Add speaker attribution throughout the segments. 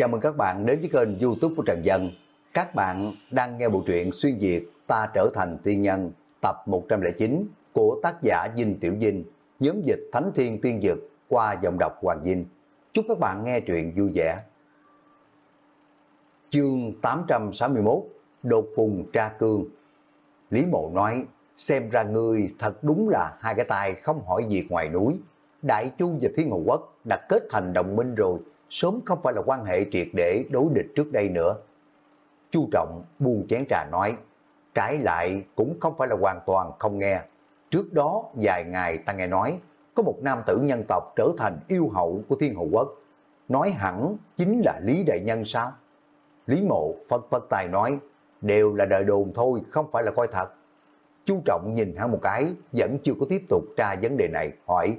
Speaker 1: Chào mừng các bạn đến với kênh youtube của Trần Dân. Các bạn đang nghe bộ truyện Xuyên Việt Ta Trở Thành Tiên Nhân tập 109 của tác giả Dinh Tiểu Dinh, nhóm dịch Thánh Thiên Tiên Dực qua giọng đọc Hoàng Dinh. Chúc các bạn nghe truyện vui vẻ. Chương 861 Đột Phùng Tra Cương Lý Mộ nói, xem ra ngươi thật đúng là hai cái tay không hỏi việc ngoài núi. Đại Chu và Thiên Hồ Quốc đã kết thành đồng minh rồi, sớm không phải là quan hệ triệt để đối địch trước đây nữa. Chu Trọng buông chén trà nói, trái lại cũng không phải là hoàn toàn không nghe. Trước đó vài ngày ta nghe nói, có một nam tử nhân tộc trở thành yêu hậu của Thiên hậu Quốc. Nói hẳn chính là Lý Đại Nhân sao? Lý Mộ phật phật tài nói, đều là đời đồn thôi, không phải là coi thật. Chu Trọng nhìn hắn một cái, vẫn chưa có tiếp tục tra vấn đề này, hỏi,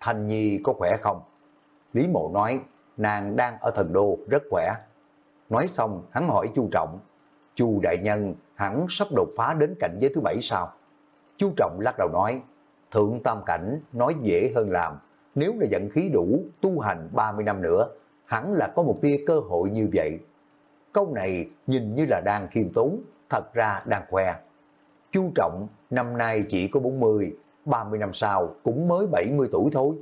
Speaker 1: Thanh Nhi có khỏe không? Lý Mộ nói, nàng đang ở thần đô, rất khỏe. Nói xong, hắn hỏi Chu Trọng, Chu Đại Nhân hẳn sắp đột phá đến cảnh giới thứ bảy sao? Chu Trọng lắc đầu nói, thượng tam cảnh nói dễ hơn làm, nếu là dẫn khí đủ, tu hành 30 năm nữa, hẳn là có một tia cơ hội như vậy. Câu này nhìn như là đang khiêm tốn, thật ra đang khoe. Chu Trọng năm nay chỉ có 40, 30 năm sau cũng mới 70 tuổi thôi.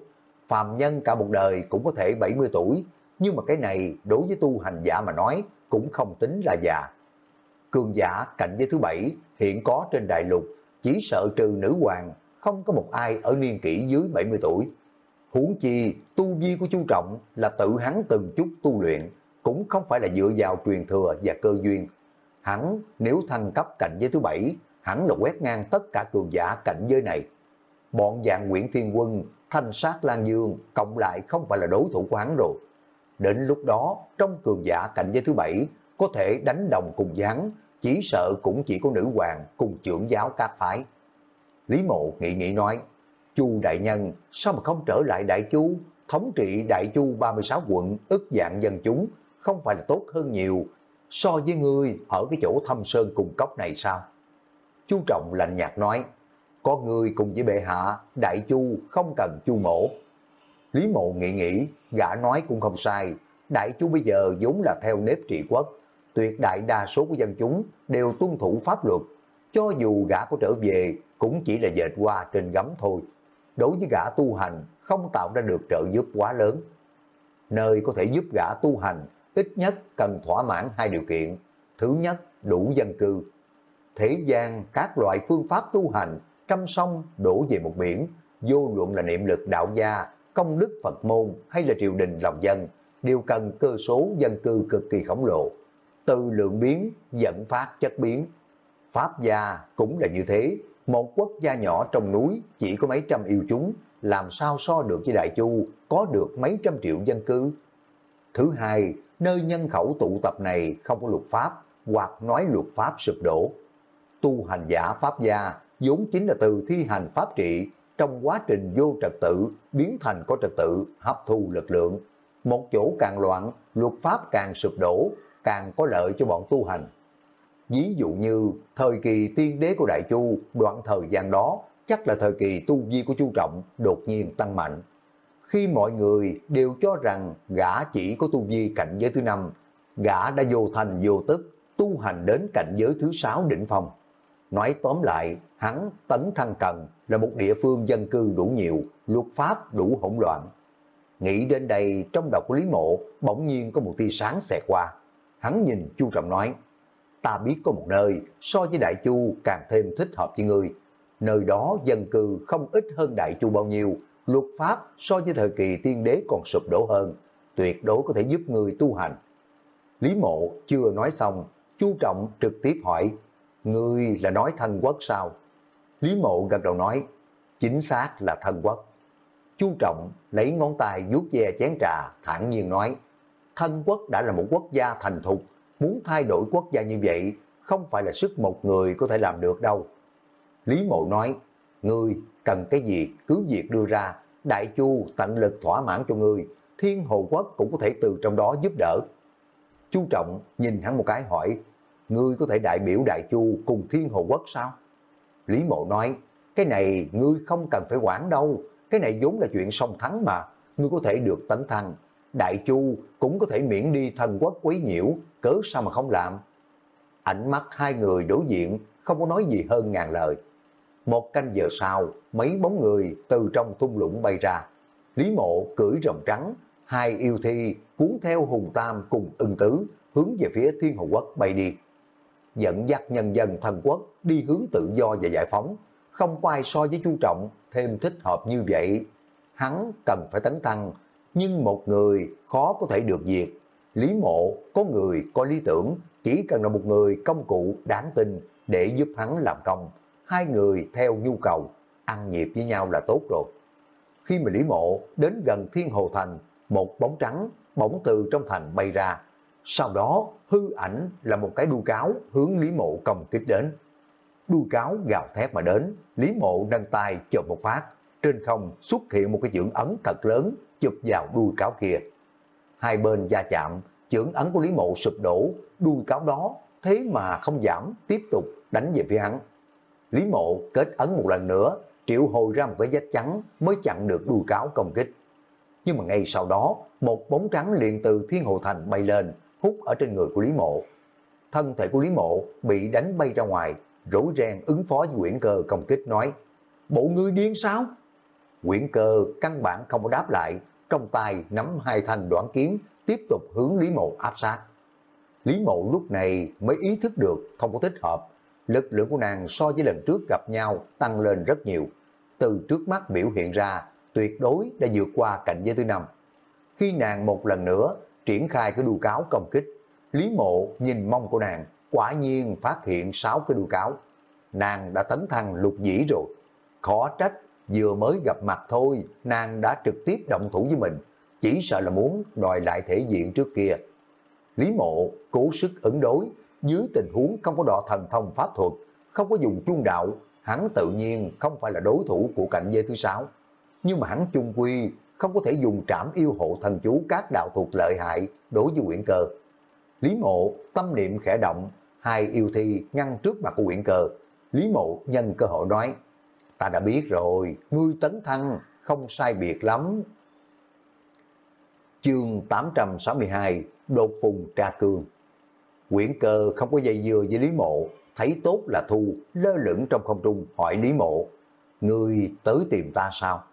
Speaker 1: Phàm nhân cả một đời cũng có thể 70 tuổi, nhưng mà cái này đối với tu hành giả mà nói cũng không tính là già. Cường giả cạnh giới thứ bảy hiện có trên đại lục, chỉ sợ trừ nữ hoàng, không có một ai ở niên kỷ dưới 70 tuổi. Huống chi, tu vi của chú trọng là tự hắn từng chút tu luyện, cũng không phải là dựa vào truyền thừa và cơ duyên. Hắn nếu thăng cấp cạnh giới thứ bảy, hắn là quét ngang tất cả cường giả cảnh giới này. Bọn dạng Nguyễn Thiên Quân, Thanh Sát Lan Dương cộng lại không phải là đối thủ của hắn rồi. Đến lúc đó, trong cường giả cạnh giới thứ bảy, có thể đánh đồng cùng gián, chỉ sợ cũng chỉ có nữ hoàng cùng trưởng giáo các phái. Lý Mộ nghị nghị nói, Chu Đại Nhân, sao mà không trở lại Đại Chu, thống trị Đại Chu 36 quận, ức dạng dân chúng, không phải là tốt hơn nhiều, so với ngươi ở cái chỗ thâm sơn cùng cốc này sao? Chu Trọng lạnh nhạt nói, có người cùng với bệ hạ, Đại Chu không cần Chu Mổ. Lý Mộ nghĩ nghĩ, gã nói cũng không sai, Đại Chu bây giờ vốn là theo nếp trị quốc, tuyệt đại đa số của dân chúng đều tuân thủ pháp luật, cho dù gã có trở về cũng chỉ là dệt qua trên gấm thôi. Đối với gã tu hành không tạo ra được trợ giúp quá lớn. Nơi có thể giúp gã tu hành ít nhất cần thỏa mãn hai điều kiện. Thứ nhất, đủ dân cư. Thế gian các loại phương pháp tu hành trăm sông đổ về một biển, vô luận là niệm lực đạo gia, công đức Phật môn hay là triều đình lòng dân, đều cần cơ số dân cư cực kỳ khổng lồ. Từ lượng biến dẫn phát chất biến. Pháp gia cũng là như thế, một quốc gia nhỏ trong núi chỉ có mấy trăm yêu chúng, làm sao so được với Đại Chu có được mấy trăm triệu dân cư. Thứ hai, nơi nhân khẩu tụ tập này không có luật pháp, hoặc nói luật pháp sụp đổ. Tu hành giả pháp gia vốn chính là từ thi hành pháp trị trong quá trình vô trật tự biến thành có trật tự hấp thu lực lượng. Một chỗ càng loạn, luật pháp càng sụp đổ, càng có lợi cho bọn tu hành. Ví dụ như thời kỳ tiên đế của Đại Chu đoạn thời gian đó chắc là thời kỳ tu vi của Chu Trọng đột nhiên tăng mạnh. Khi mọi người đều cho rằng gã chỉ có tu vi cảnh giới thứ năm, gã đã vô thành vô tức tu hành đến cảnh giới thứ sáu đỉnh phong. Nói tóm lại, hắn Tấn Thăng Cần là một địa phương dân cư đủ nhiều, luật pháp đủ hỗn loạn. Nghĩ đến đây, trong đầu của Lý Mộ bỗng nhiên có một tia sáng xẹt qua. Hắn nhìn Chu Trọng nói, ta biết có một nơi so với Đại Chu càng thêm thích hợp với ngươi. Nơi đó dân cư không ít hơn Đại Chu bao nhiêu, luật pháp so với thời kỳ tiên đế còn sụp đổ hơn, tuyệt đối có thể giúp người tu hành. Lý Mộ chưa nói xong, Chu Trọng trực tiếp hỏi, Ngươi là nói thân quốc sao? Lý Mộ gật đầu nói, chính xác là thân quốc. Chu Trọng lấy ngón tay vuốt ve chén trà, thản nhiên nói, thân quốc đã là một quốc gia thành thục, muốn thay đổi quốc gia như vậy, không phải là sức một người có thể làm được đâu. Lý Mộ nói, ngươi cần cái gì cứ việc đưa ra, Đại Chu tận lực thỏa mãn cho ngươi, Thiên Hồ Quốc cũng có thể từ trong đó giúp đỡ. Chu Trọng nhìn hắn một cái hỏi, ngươi có thể đại biểu Đại Chu cùng Thiên Hồ Quốc sao? Lý Mộ nói, cái này ngươi không cần phải quản đâu, cái này vốn là chuyện song thắng mà, ngươi có thể được tấn thăng. Đại Chu cũng có thể miễn đi thần quốc quấy nhiễu, cớ sao mà không làm. Ánh mắt hai người đối diện không có nói gì hơn ngàn lời. Một canh giờ sau, mấy bóng người từ trong thung lũng bay ra. Lý mộ cưỡi rồng trắng, hai yêu thi cuốn theo hùng tam cùng ưng tứ, hướng về phía thiên hồ quốc bay đi. Dẫn dắt nhân dân thần quốc đi hướng tự do và giải phóng, không có ai so với chu trọng thêm thích hợp như vậy. Hắn cần phải tấn thăng, nhưng một người khó có thể được diệt. Lý mộ có người có lý tưởng, chỉ cần là một người công cụ đáng tin để giúp hắn làm công. Hai người theo nhu cầu, ăn nhịp với nhau là tốt rồi. Khi mà Lý mộ đến gần Thiên Hồ Thành, một bóng trắng bỗng từ trong thành bay ra. Sau đó hư ảnh là một cái đu cáo hướng Lý mộ công kích đến đuôi cáo gào thét mà đến, Lý mộ nâng tay chộp một phát. Trên không xuất hiện một cái chưởng ấn thật lớn chụp vào đuôi cáo kia. Hai bên va chạm, chưởng ấn của Lý Mộ sụp đổ, đuôi cáo đó thế mà không giảm, tiếp tục đánh về phía hắn. Lý Mộ kết ấn một lần nữa, triệu hồi ra một cái vết trắng mới chặn được đuôi cáo công kích. Nhưng mà ngay sau đó, một bóng trắng liền từ Thiên Hồ Thành bay lên, hút ở trên người của Lý Mộ. Thân thể của Lý Mộ bị đánh bay ra ngoài, rối ren ứng phó với Nguyễn cơ công kích nói, Bộ ngươi điên sao? Nguyễn cơ căn bản không có đáp lại, trong tay nắm hai thanh đoạn kiếm, tiếp tục hướng Lý Mộ áp sát. Lý Mộ lúc này mới ý thức được không có thích hợp, lực lượng của nàng so với lần trước gặp nhau tăng lên rất nhiều. Từ trước mắt biểu hiện ra, tuyệt đối đã vượt qua cảnh giới thứ năm. Khi nàng một lần nữa triển khai cái đu cáo công kích, Lý Mộ nhìn mông của nàng, quả nhiên phát hiện sáu cái đuôi cáo. Nàng đã tấn thăng lục dĩ rồi. Khó trách vừa mới gặp mặt thôi, nàng đã trực tiếp động thủ với mình, chỉ sợ là muốn đòi lại thể diện trước kia. Lý mộ cố sức ứng đối, dưới tình huống không có đọ thần thông pháp thuật, không có dùng chuông đạo, hắn tự nhiên không phải là đối thủ của cảnh giới thứ sáu. Nhưng mà hắn chung quy không có thể dùng trảm yêu hộ thần chú các đạo thuật lợi hại đối với quyển cơ. Lý mộ tâm niệm khẽ động, hai yêu thi ngăn trước mặt của quyển cơ. Lý mộ nhân cơ hội nói, ta đã biết rồi, ngươi tấn thăng, không sai biệt lắm. Chương 862, đột phùng tra cương. Quyển cơ không có dây dưa với Lý Mộ, thấy tốt là thu, lơ lửng trong không trung, hỏi Lý Mộ, ngươi tới tìm ta sao?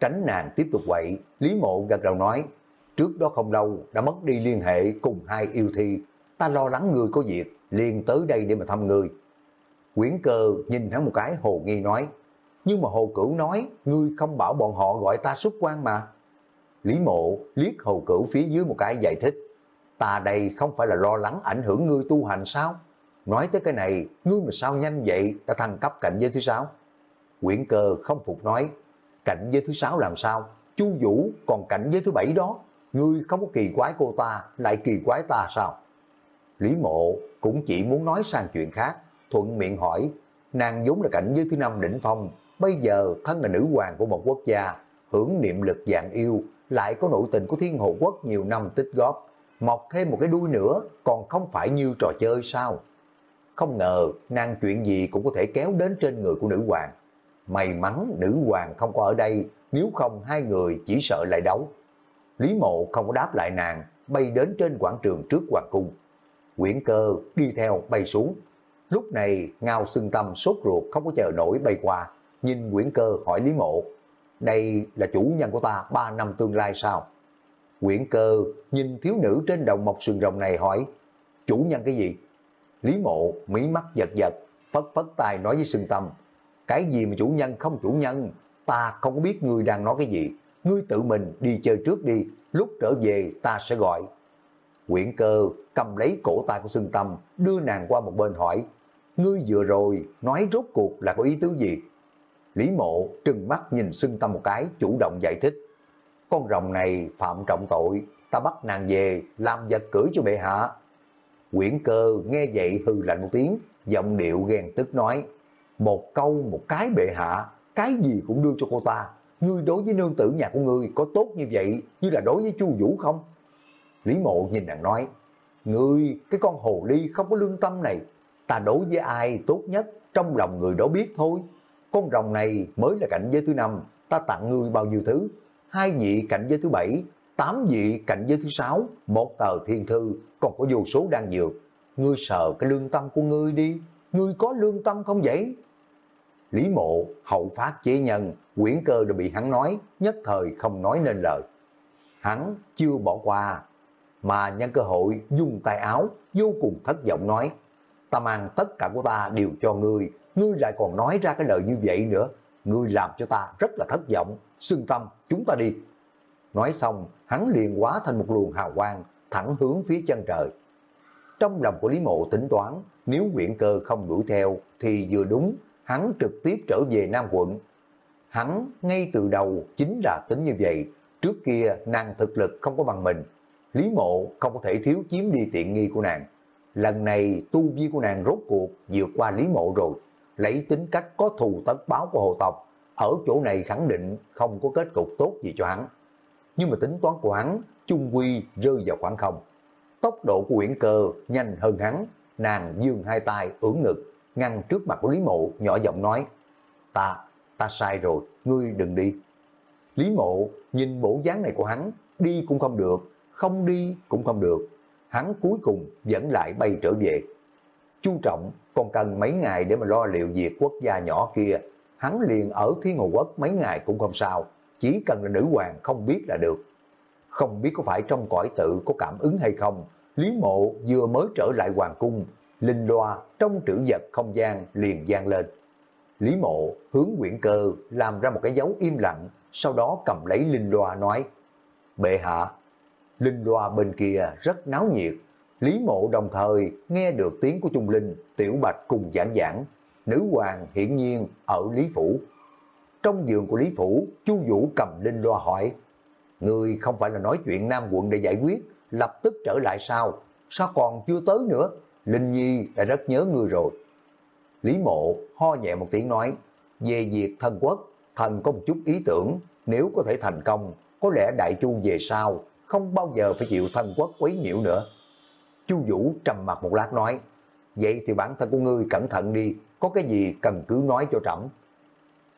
Speaker 1: Tránh nàng tiếp tục quậy, Lý Mộ gật đầu nói, trước đó không lâu đã mất đi liên hệ cùng hai yêu thi, ta lo lắng người có việc, liền tới đây để mà thăm người Quyển cơ nhìn hắn một cái hồ nghi nói, nhưng mà Hồ Cửu nói, ngươi không bảo bọn họ gọi ta xuất quan mà. Lý mộ liếc Hồ Cửu phía dưới một cái giải thích, ta đây không phải là lo lắng ảnh hưởng ngươi tu hành sao? Nói tới cái này, ngươi mà sao nhanh vậy, đã thăng cấp cảnh giới thứ sáu. Quyển cơ không phục nói, cảnh giới thứ sáu làm sao? Chu Vũ còn cảnh giới thứ bảy đó, ngươi không có kỳ quái cô ta, lại kỳ quái ta sao? Lý mộ cũng chỉ muốn nói sang chuyện khác, thuận miệng hỏi, nàng vốn là cảnh giới thứ năm đỉnh phong, bây giờ thân là nữ hoàng của một quốc gia, hưởng niệm lực dạng yêu, lại có nội tình của thiên hồ quốc nhiều năm tích góp, mọc thêm một cái đuôi nữa, còn không phải như trò chơi sao? Không ngờ, nàng chuyện gì cũng có thể kéo đến trên người của nữ hoàng. May mắn nữ hoàng không có ở đây, nếu không hai người chỉ sợ lại đấu. Lý mộ không có đáp lại nàng, bay đến trên quảng trường trước hoàng cung. Quyển cơ đi theo bay xuống. Lúc này ngao Sưng tâm sốt ruột không có chờ nổi bay qua, nhìn Nguyễn Cơ hỏi Lý Mộ, đây là chủ nhân của ta 3 năm tương lai sao? Nguyễn Cơ nhìn thiếu nữ trên đầu mọc sừng rồng này hỏi, chủ nhân cái gì? Lý Mộ mí mắt giật giật, phất phất tay nói với Sưng Tâm, cái gì mà chủ nhân không chủ nhân, ta không có biết người đang nói cái gì, ngươi tự mình đi chơi trước đi, lúc trở về ta sẽ gọi. Quyển cơ cầm lấy cổ tay của Sưng Tâm, đưa nàng qua một bên hỏi, ngươi vừa rồi nói rốt cuộc là có ý tứ gì? Lý mộ trừng mắt nhìn xưng tâm một cái, chủ động giải thích. Con rồng này phạm trọng tội, ta bắt nàng về, làm vật cưỡi cho bệ hạ. Quyển cơ nghe vậy hư lạnh một tiếng, giọng điệu ghen tức nói, một câu một cái bệ hạ, cái gì cũng đưa cho cô ta. Ngươi đối với nương tử nhà của ngươi có tốt như vậy như là đối với chu Vũ không? Lý mộ nhìn nàng nói, ngươi cái con hồ ly không có lương tâm này, ta đối với ai tốt nhất trong lòng người đó biết thôi con rồng này mới là cảnh giới thứ năm, ta tặng ngươi bao nhiêu thứ. Hai vị cảnh giới thứ bảy, tám vị cạnh giới thứ sáu, một tờ thiên thư, còn có vô số đang dược. Ngươi sợ cái lương tâm của ngươi đi, ngươi có lương tâm không vậy? Lý mộ, hậu phát chế nhân, quyển cơ đều bị hắn nói, nhất thời không nói nên lời. Hắn chưa bỏ qua, mà nhân cơ hội dùng tay áo, vô cùng thất vọng nói, ta mang tất cả của ta đều cho ngươi, ngươi lại còn nói ra cái lời như vậy nữa, ngươi làm cho ta rất là thất vọng, xưng tâm, chúng ta đi. Nói xong, hắn liền hóa thành một luồng hào quang, thẳng hướng phía chân trời. Trong lòng của Lý Mộ tính toán, nếu quyển cơ không đuổi theo thì vừa đúng, hắn trực tiếp trở về Nam quận. Hắn ngay từ đầu chính là tính như vậy, trước kia nàng thực lực không có bằng mình. Lý Mộ không có thể thiếu chiếm đi tiện nghi của nàng. Lần này tu vi của nàng rốt cuộc vượt qua Lý Mộ rồi, lấy tính cách có thù tất báo của hồ tộc, ở chỗ này khẳng định không có kết cục tốt gì cho hắn. Nhưng mà tính toán của hắn, chung quy rơi vào khoảng không. Tốc độ của Uyển Cơ nhanh hơn hắn, nàng dương hai tay ưỡn ngực, ngăn trước mặt của Lý Mộ, nhỏ giọng nói, ta, ta sai rồi, ngươi đừng đi. Lý Mộ nhìn bộ dáng này của hắn, đi cũng không được, không đi cũng không được. Hắn cuối cùng vẫn lại bay trở về. Chu Trọng còn cần mấy ngày để mà lo liệu việc quốc gia nhỏ kia. Hắn liền ở Thiên Hồ Quốc mấy ngày cũng không sao, chỉ cần là nữ hoàng không biết là được. Không biết có phải trong cõi tự có cảm ứng hay không, Lý Mộ vừa mới trở lại hoàng cung, linh loa trong trữ vật không gian liền gian lên. Lý Mộ hướng quyển cơ làm ra một cái dấu im lặng, sau đó cầm lấy linh loa nói, Bệ hạ, linh loa bên kia rất náo nhiệt, Lý Mộ đồng thời nghe được tiếng của Trung Linh, Tiểu Bạch cùng giảng giảng, nữ hoàng hiển nhiên ở Lý Phủ. Trong giường của Lý Phủ, Chu Vũ cầm linh loa hỏi, Người không phải là nói chuyện Nam quận để giải quyết, lập tức trở lại sao? Sao còn chưa tới nữa? Linh Nhi đã rất nhớ người rồi. Lý Mộ ho nhẹ một tiếng nói, về việc thần quốc, thần có một chút ý tưởng, nếu có thể thành công, có lẽ Đại Chu về sau, không bao giờ phải chịu thần quốc quấy nhiễu nữa. Chu Vũ trầm mặt một lát nói, vậy thì bản thân của ngươi cẩn thận đi, có cái gì cần cứ nói cho trẫm.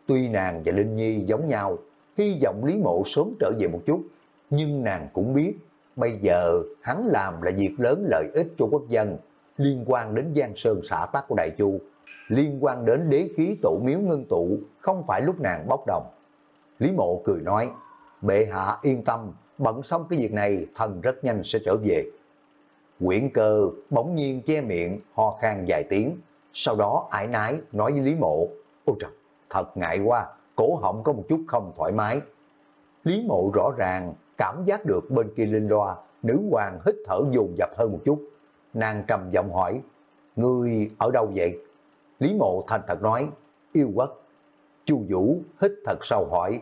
Speaker 1: Tuy nàng và Linh Nhi giống nhau, hy vọng Lý Mộ sớm trở về một chút, nhưng nàng cũng biết, bây giờ hắn làm là việc lớn lợi ích cho quốc dân, liên quan đến Giang Sơn xã tắc của Đại Chu, liên quan đến đế khí tổ miếu ngân tụ, không phải lúc nàng bốc đồng. Lý Mộ cười nói, bệ hạ yên tâm, bận xong cái việc này thần rất nhanh sẽ trở về. Quyển cơ bỗng nhiên che miệng, ho khan vài tiếng, sau đó ải nái nói với Lý Mộ, ôi trời, thật ngại quá, cổ họng có một chút không thoải mái. Lý Mộ rõ ràng cảm giác được bên kia linh loa, nữ hoàng hít thở dồn dập hơn một chút. Nàng trầm giọng hỏi, người ở đâu vậy? Lý Mộ thành thật nói, yêu quốc. Chu Vũ hít thật sâu hỏi,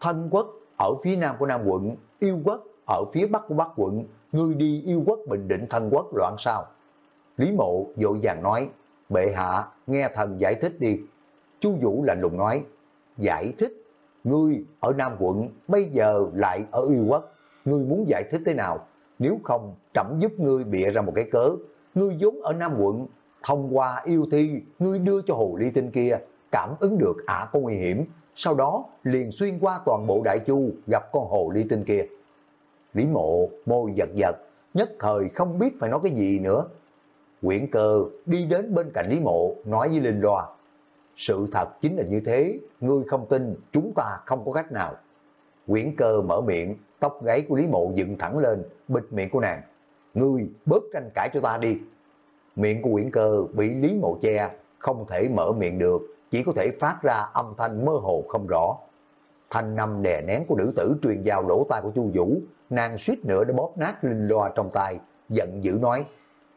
Speaker 1: thân quốc ở phía nam của Nam quận, yêu quốc ở phía bắc của Bắc quận, ngươi đi yêu quốc Bình Định thân quốc loạn sao? Lý Mộ vội vàng nói, bệ hạ, nghe thần giải thích đi. Chu Vũ lạnh lùng nói, giải thích, ngươi ở Nam quận, bây giờ lại ở yêu quốc, ngươi muốn giải thích thế nào? Nếu không, trẫm giúp ngươi bịa ra một cái cớ, ngươi vốn ở Nam quận, thông qua yêu thi, ngươi đưa cho hồ ly tinh kia, cảm ứng được ả có nguy hiểm, sau đó liền xuyên qua toàn bộ đại chu gặp con hồ ly tinh kia. Lý mộ môi giật giật, nhất thời không biết phải nói cái gì nữa. Quyển cơ đi đến bên cạnh Lý mộ nói với Linh Loa, sự thật chính là như thế, ngươi không tin, chúng ta không có cách nào. Quyển cơ mở miệng, tóc gáy của Lý mộ dựng thẳng lên, bịt miệng của nàng. Ngươi bớt tranh cãi cho ta đi. Miệng của uyển cơ bị Lý mộ che, không thể mở miệng được, chỉ có thể phát ra âm thanh mơ hồ không rõ. Thanh năm đè nén của nữ tử truyền vào lỗ tai của Chu Vũ, nàng suýt nữa đã bóp nát linh loa trong tay, giận dữ nói,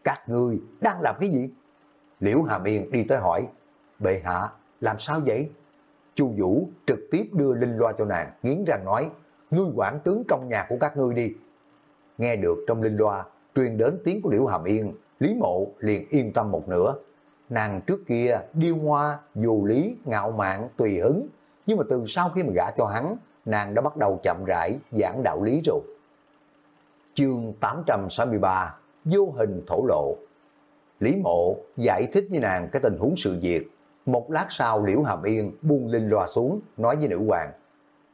Speaker 1: các ngươi đang làm cái gì? Liễu Hàm Yên đi tới hỏi, bệ hạ, làm sao vậy? Chu Vũ trực tiếp đưa linh loa cho nàng, nghiến răng nói, ngươi quản tướng công nhà của các ngươi đi. Nghe được trong linh loa, truyền đến tiếng của Liễu Hàm Yên, Lý Mộ liền yên tâm một nửa. Nàng trước kia điêu hoa, dù lý, ngạo mạn, tùy hứng, nhưng mà từ sau khi mà gả cho hắn, nàng đã bắt đầu chậm rãi giảng đạo lý rồi. Chương 863 Vô hình thổ lộ Lý mộ giải thích với nàng cái tình huống sự việc. Một lát sau Liễu Hàm Yên buông linh loa xuống nói với nữ hoàng.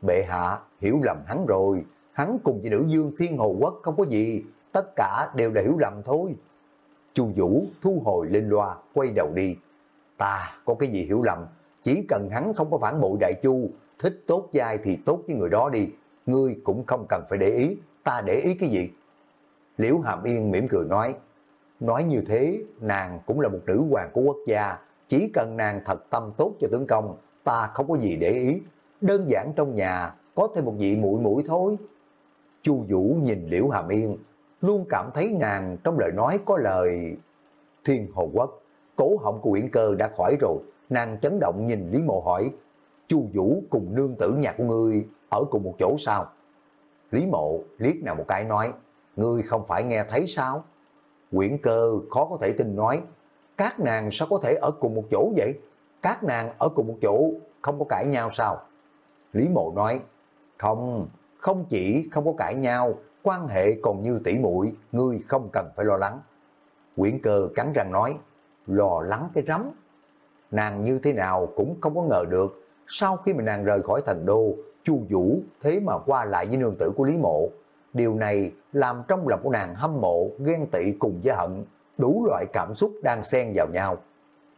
Speaker 1: Bệ hạ hiểu lầm hắn rồi, hắn cùng với nữ dương thiên hồ quốc không có gì, tất cả đều là hiểu lầm thôi. Chu Vũ thu hồi lên loa, quay đầu đi. Ta có cái gì hiểu lầm, chỉ cần hắn không có phản bội đại chu, thích tốt dai thì tốt với người đó đi, ngươi cũng không cần phải để ý, ta để ý cái gì? Liễu Hàm Yên mỉm cười nói, nói như thế, nàng cũng là một nữ hoàng của quốc gia, chỉ cần nàng thật tâm tốt cho tướng công, ta không có gì để ý, đơn giản trong nhà có thêm một vị mũi mũi thôi. Chu Vũ nhìn Liễu Hàm Yên, luôn cảm thấy nàng trong lời nói có lời thiên hồ quốc. Cổ họng của Uyển Cơ đã khỏi rồi, nàng chấn động nhìn Lý Mộ hỏi, Chu Vũ cùng nương tử nhà của ngươi ở cùng một chỗ sao? Lý Mộ liếc nào một cái nói, ngươi không phải nghe thấy sao? Uyển cơ khó có thể tin nói, các nàng sao có thể ở cùng một chỗ vậy? Các nàng ở cùng một chỗ không có cãi nhau sao? Lý Mộ nói, không, không chỉ không có cãi nhau, quan hệ còn như tỷ muội ngươi không cần phải lo lắng. Quyển cơ cắn răng nói, lo lắng cái rắm. Nàng như thế nào cũng không có ngờ được, sau khi mà nàng rời khỏi thành đô, Chu Vũ thế mà qua lại với nương tử của Lý Mộ. Điều này làm trong lòng của nàng hâm mộ, ghen tị cùng với hận, đủ loại cảm xúc đang xen vào nhau.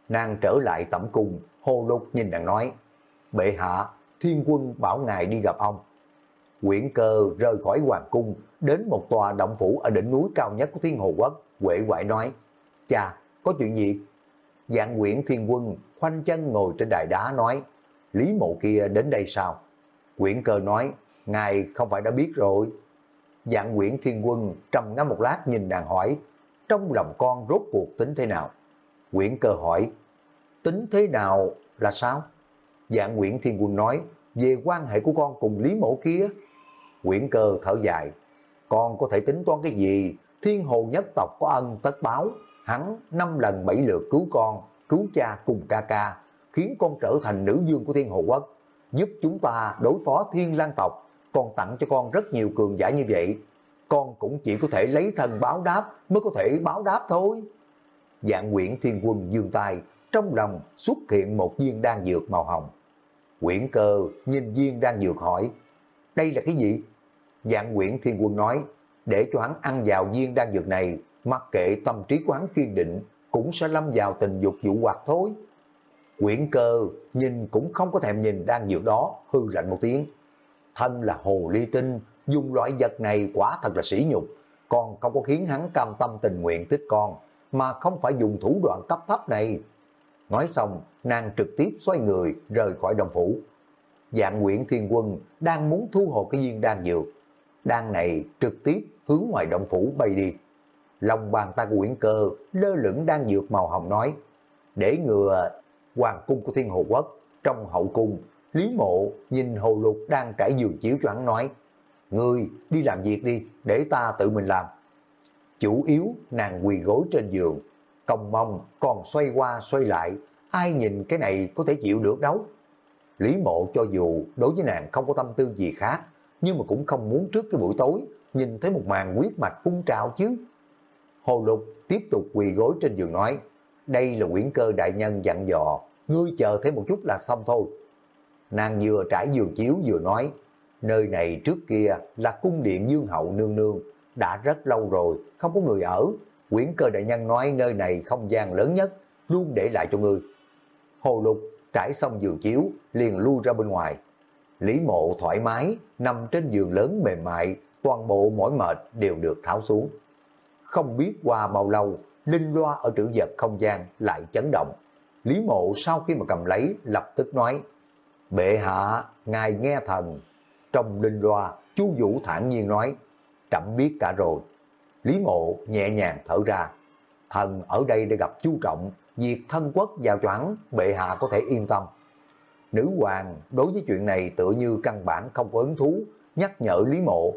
Speaker 1: Nàng trở lại tẩm cung, hồ lục nhìn nàng nói, bệ hạ, thiên quân bảo ngài đi gặp ông. Quyển cơ rời khỏi hoàng cung, đến một tòa động phủ ở đỉnh núi cao nhất của thiên hồ quốc, quệ quại nói, cha, có chuyện gì? Dạng quyển thiên quân khoanh chân ngồi trên đài đá nói, Lý mộ kia đến đây sao? Quyển cơ nói, ngài không phải đã biết rồi. Dạng quyển thiên quân trầm ngâm một lát nhìn nàng hỏi, trong lòng con rốt cuộc tính thế nào? Quyển cơ hỏi, tính thế nào là sao? Dạng Nguyễn thiên quân nói, về quan hệ của con cùng Lý mộ kia. nguyễn cơ thở dài, con có thể tính toán cái gì? Thiên hồ nhất tộc có ân tất báo, hắn năm lần bảy lượt cứu con, cứu cha cùng ca ca, khiến con trở thành nữ dương của thiên hồ quốc, giúp chúng ta đối phó thiên lang tộc, còn tặng cho con rất nhiều cường giả như vậy. Con cũng chỉ có thể lấy thân báo đáp mới có thể báo đáp thôi. Dạng Nguyễn thiên quân dương tay, trong lòng xuất hiện một viên đan dược màu hồng. Quyển cơ nhìn viên đang dược hỏi, đây là cái gì? Dạng quyển thiên quân nói, để cho hắn ăn vào viên đang dược này, mặc kệ tâm trí của hắn kiên định, cũng sẽ lâm vào tình dục dụ hoạt thôi. Quyển cơ nhìn cũng không có thèm nhìn đang dược đó, hư lạnh một tiếng. Thân là hồ ly tinh, dùng loại vật này quả thật là sỉ nhục, còn không có khiến hắn cam tâm tình nguyện thích con, mà không phải dùng thủ đoạn cấp thấp này. Nói xong, nàng trực tiếp xoay người rời khỏi đồng phủ. Dạng Nguyễn Thiên Quân đang muốn thu hồi cái viên đan dược. Đan này trực tiếp hướng ngoài động phủ bay đi. Lòng bàn tay của Nguyễn Cơ lơ lửng đan dược màu hồng nói, để ngừa hoàng cung của thiên hồ quốc. Trong hậu cung, Lý Mộ nhìn hồ lục đang trải giường chiếu cho hắn nói, Ngươi đi làm việc đi, để ta tự mình làm. Chủ yếu nàng quỳ gối trên giường, còng mông còn xoay qua xoay lại, ai nhìn cái này có thể chịu được đâu. Lý mộ cho dù đối với nàng không có tâm tư gì khác, nhưng mà cũng không muốn trước cái buổi tối nhìn thấy một màn huyết mạch phun trào chứ. Hồ Lục tiếp tục quỳ gối trên giường nói, đây là quyển cơ đại nhân dặn dò, ngươi chờ thêm một chút là xong thôi. Nàng vừa trải giường chiếu vừa nói, nơi này trước kia là cung điện dương hậu nương nương, đã rất lâu rồi, không có người ở. Quyển cơ đại nhân nói nơi này không gian lớn nhất, luôn để lại cho ngươi. Hồ lục trải xong giường chiếu, liền lui ra bên ngoài. Lý mộ thoải mái, nằm trên giường lớn mềm mại, toàn bộ mỏi mệt đều được tháo xuống. Không biết qua bao lâu, linh loa ở trữ vật không gian lại chấn động. Lý mộ sau khi mà cầm lấy lập tức nói, Bệ hạ, ngài nghe thần. Trong linh loa, chu Vũ thản nhiên nói, Trẫm biết cả rồi. Lý mộ nhẹ nhàng thở ra, thần ở đây để gặp chu trọng, việc thân quốc giao cho hắn, bệ hạ có thể yên tâm. Nữ hoàng đối với chuyện này tựa như căn bản không có hứng thú, nhắc nhở Lý mộ,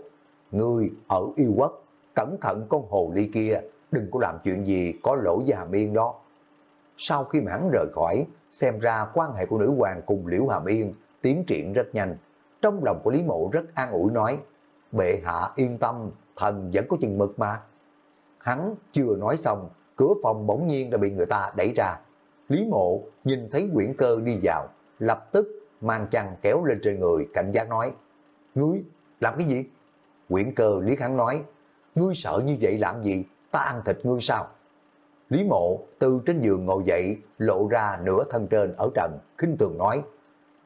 Speaker 1: người ở yêu quốc, cẩn thận con hồ ly kia, đừng có làm chuyện gì có lỗi với Hàm Yên đó. Sau khi mà hắn rời khỏi, xem ra quan hệ của nữ hoàng cùng Liễu Hàm Yên tiến triển rất nhanh. Trong lòng của Lý Mộ rất an ủi nói, bệ hạ yên tâm, thần vẫn có chừng mực mà. Hắn chưa nói xong, cửa phòng bỗng nhiên đã bị người ta đẩy ra. Lý Mộ nhìn thấy quyển cơ đi vào, lập tức mang chăn kéo lên trên người, cảnh giác nói, Ngươi, làm cái gì? Quyển cơ liếc hắn nói, ngươi sợ như vậy làm gì, ta ăn thịt ngươi sao? Lý mộ từ trên giường ngồi dậy, lộ ra nửa thân trên ở trần, khinh thường nói,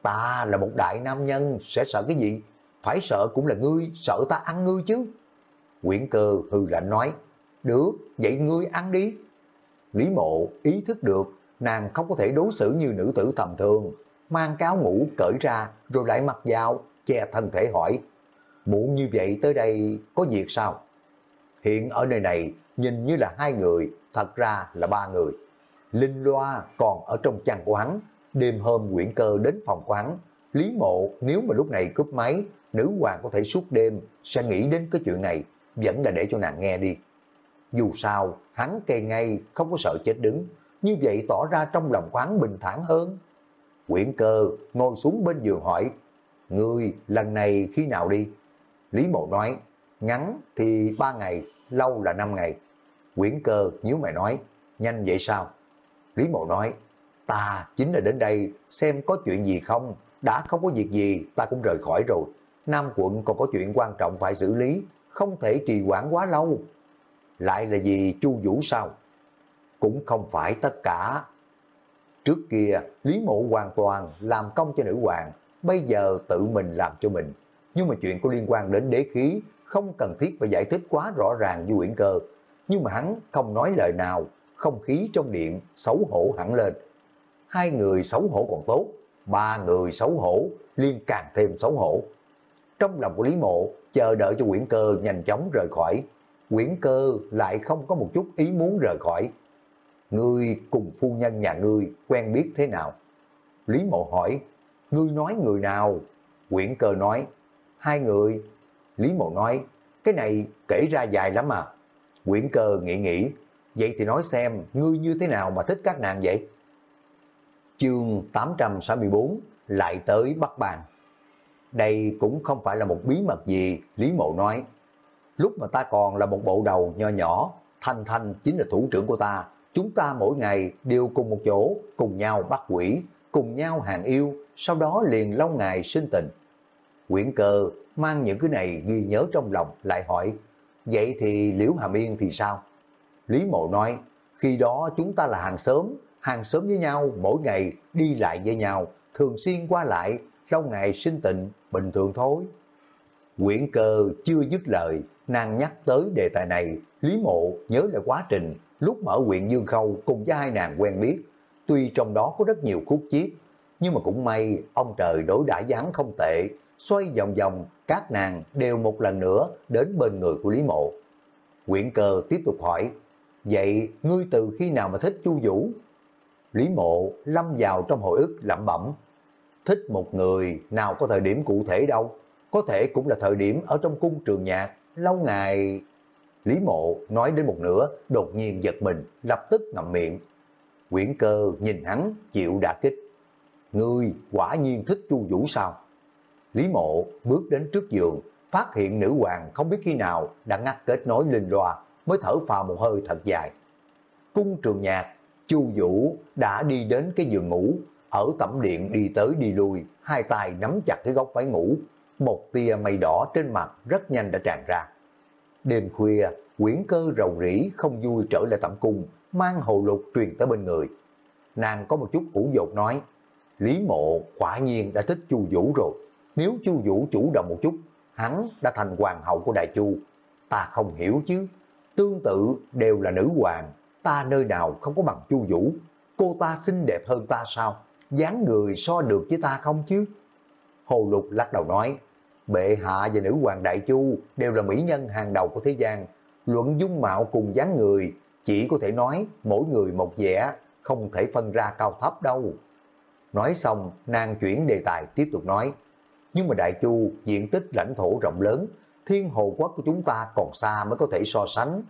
Speaker 1: ta là một đại nam nhân, sẽ sợ cái gì? Phải sợ cũng là ngươi, sợ ta ăn ngươi chứ. Quyển cơ hư lạnh nói, được, vậy ngươi ăn đi. Lý mộ ý thức được nàng không có thể đối xử như nữ tử tầm thường, mang cáo ngủ cởi ra rồi lại mặc dao che thân thể hỏi, muộn như vậy tới đây có việc sao? Hiện ở nơi này nhìn như là hai người, thật ra là ba người. Linh Loa còn ở trong chăn của hắn, đêm hôm Nguyễn Cơ đến phòng của hắn. Lý Mộ nếu mà lúc này cướp máy, nữ hoàng có thể suốt đêm sẽ nghĩ đến cái chuyện này, vẫn là để cho nàng nghe đi. Dù sao, hắn kề ngay, không có sợ chết đứng, như vậy tỏ ra trong lòng khoáng bình thản hơn. Quyển cơ ngồi xuống bên giường hỏi, Ngươi lần này khi nào đi? Lý Mộ nói, ngắn thì ba ngày, lâu là năm ngày. Quyển cơ nhíu mày nói, nhanh vậy sao? Lý Mộ nói, ta chính là đến đây xem có chuyện gì không, đã không có việc gì ta cũng rời khỏi rồi. Nam quận còn có chuyện quan trọng phải xử lý, không thể trì hoãn quá lâu. Lại là gì Chu Vũ sao? Cũng không phải tất cả. Trước kia, Lý Mộ hoàn toàn làm công cho nữ hoàng, bây giờ tự mình làm cho mình. Nhưng mà chuyện có liên quan đến đế khí, không cần thiết phải giải thích quá rõ ràng với Uyển Cơ. Nhưng mà hắn không nói lời nào, không khí trong điện xấu hổ hẳn lên. Hai người xấu hổ còn tốt, ba người xấu hổ, liên càng thêm xấu hổ. Trong lòng của Lý Mộ, chờ đợi cho Nguyễn Cơ nhanh chóng rời khỏi. Nguyễn Cơ lại không có một chút ý muốn rời khỏi. Ngươi cùng phu nhân nhà ngươi quen biết thế nào? Lý Mộ hỏi, ngươi nói người nào? Nguyễn cơ nói, hai người. Lý Mộ nói, cái này kể ra dài lắm à. Nguyễn cơ nghĩ nghĩ, vậy thì nói xem ngươi như thế nào mà thích các nàng vậy? Chương 864 lại tới Bắc Bàn. Đây cũng không phải là một bí mật gì, Lý Mộ nói. Lúc mà ta còn là một bộ đầu nho nhỏ, Thanh Thanh chính là thủ trưởng của ta. Chúng ta mỗi ngày đều cùng một chỗ, cùng nhau bắt quỷ, cùng nhau hàng yêu, sau đó liền lâu ngày sinh tình. Quyển cơ mang những cái này ghi nhớ trong lòng lại hỏi, vậy thì Liễu Hàm Yên thì sao? Lý Mộ nói, khi đó chúng ta là hàng xóm, hàng xóm với nhau, mỗi ngày đi lại với nhau, thường xuyên qua lại, lâu ngày sinh tịnh bình thường thôi. Quyển cơ chưa dứt lời, nàng nhắc tới đề tài này, Lý Mộ nhớ lại quá trình lúc mở huyện Dương Khâu cùng với hai nàng quen biết. Tuy trong đó có rất nhiều khúc chiết, nhưng mà cũng may ông trời đối đãi dáng không tệ, xoay vòng vòng, các nàng đều một lần nữa đến bên người của Lý Mộ. Quyển cơ tiếp tục hỏi, vậy ngươi từ khi nào mà thích Chu Vũ? Lý Mộ lâm vào trong hồi ức lẩm bẩm, thích một người nào có thời điểm cụ thể đâu, có thể cũng là thời điểm ở trong cung trường nhạc, lâu ngày... Lý Mộ nói đến một nửa, đột nhiên giật mình, lập tức ngậm miệng. Quyển cơ nhìn hắn, chịu đả kích. Ngươi quả nhiên thích Chu Vũ sao? Lý Mộ bước đến trước giường, phát hiện nữ hoàng không biết khi nào đã ngắt kết nối linh loa, mới thở phào một hơi thật dài. Cung trường nhạc, Chu Vũ đã đi đến cái giường ngủ, ở tẩm điện đi tới đi lui, hai tay nắm chặt cái góc váy ngủ, một tia mây đỏ trên mặt rất nhanh đã tràn ra. Đêm khuya, quyển cơ rầu rĩ không vui trở lại tẩm cung, mang hồ lục truyền tới bên người. Nàng có một chút ủ dột nói, Lý mộ quả nhiên đã thích chu Vũ rồi. Nếu chu Vũ chủ động một chút, hắn đã thành hoàng hậu của Đại Chu. Ta không hiểu chứ, tương tự đều là nữ hoàng, ta nơi nào không có bằng chu Vũ. Cô ta xinh đẹp hơn ta sao? Dáng người so được với ta không chứ? Hồ Lục lắc đầu nói, bệ hạ và nữ hoàng Đại Chu đều là mỹ nhân hàng đầu của thế gian. Luận dung mạo cùng dáng người, chỉ có thể nói mỗi người một vẻ, không thể phân ra cao thấp đâu. Nói xong, nàng chuyển đề tài tiếp tục nói, nhưng mà Đại Chu diện tích lãnh thổ rộng lớn, thiên hồ quốc của chúng ta còn xa mới có thể so sánh.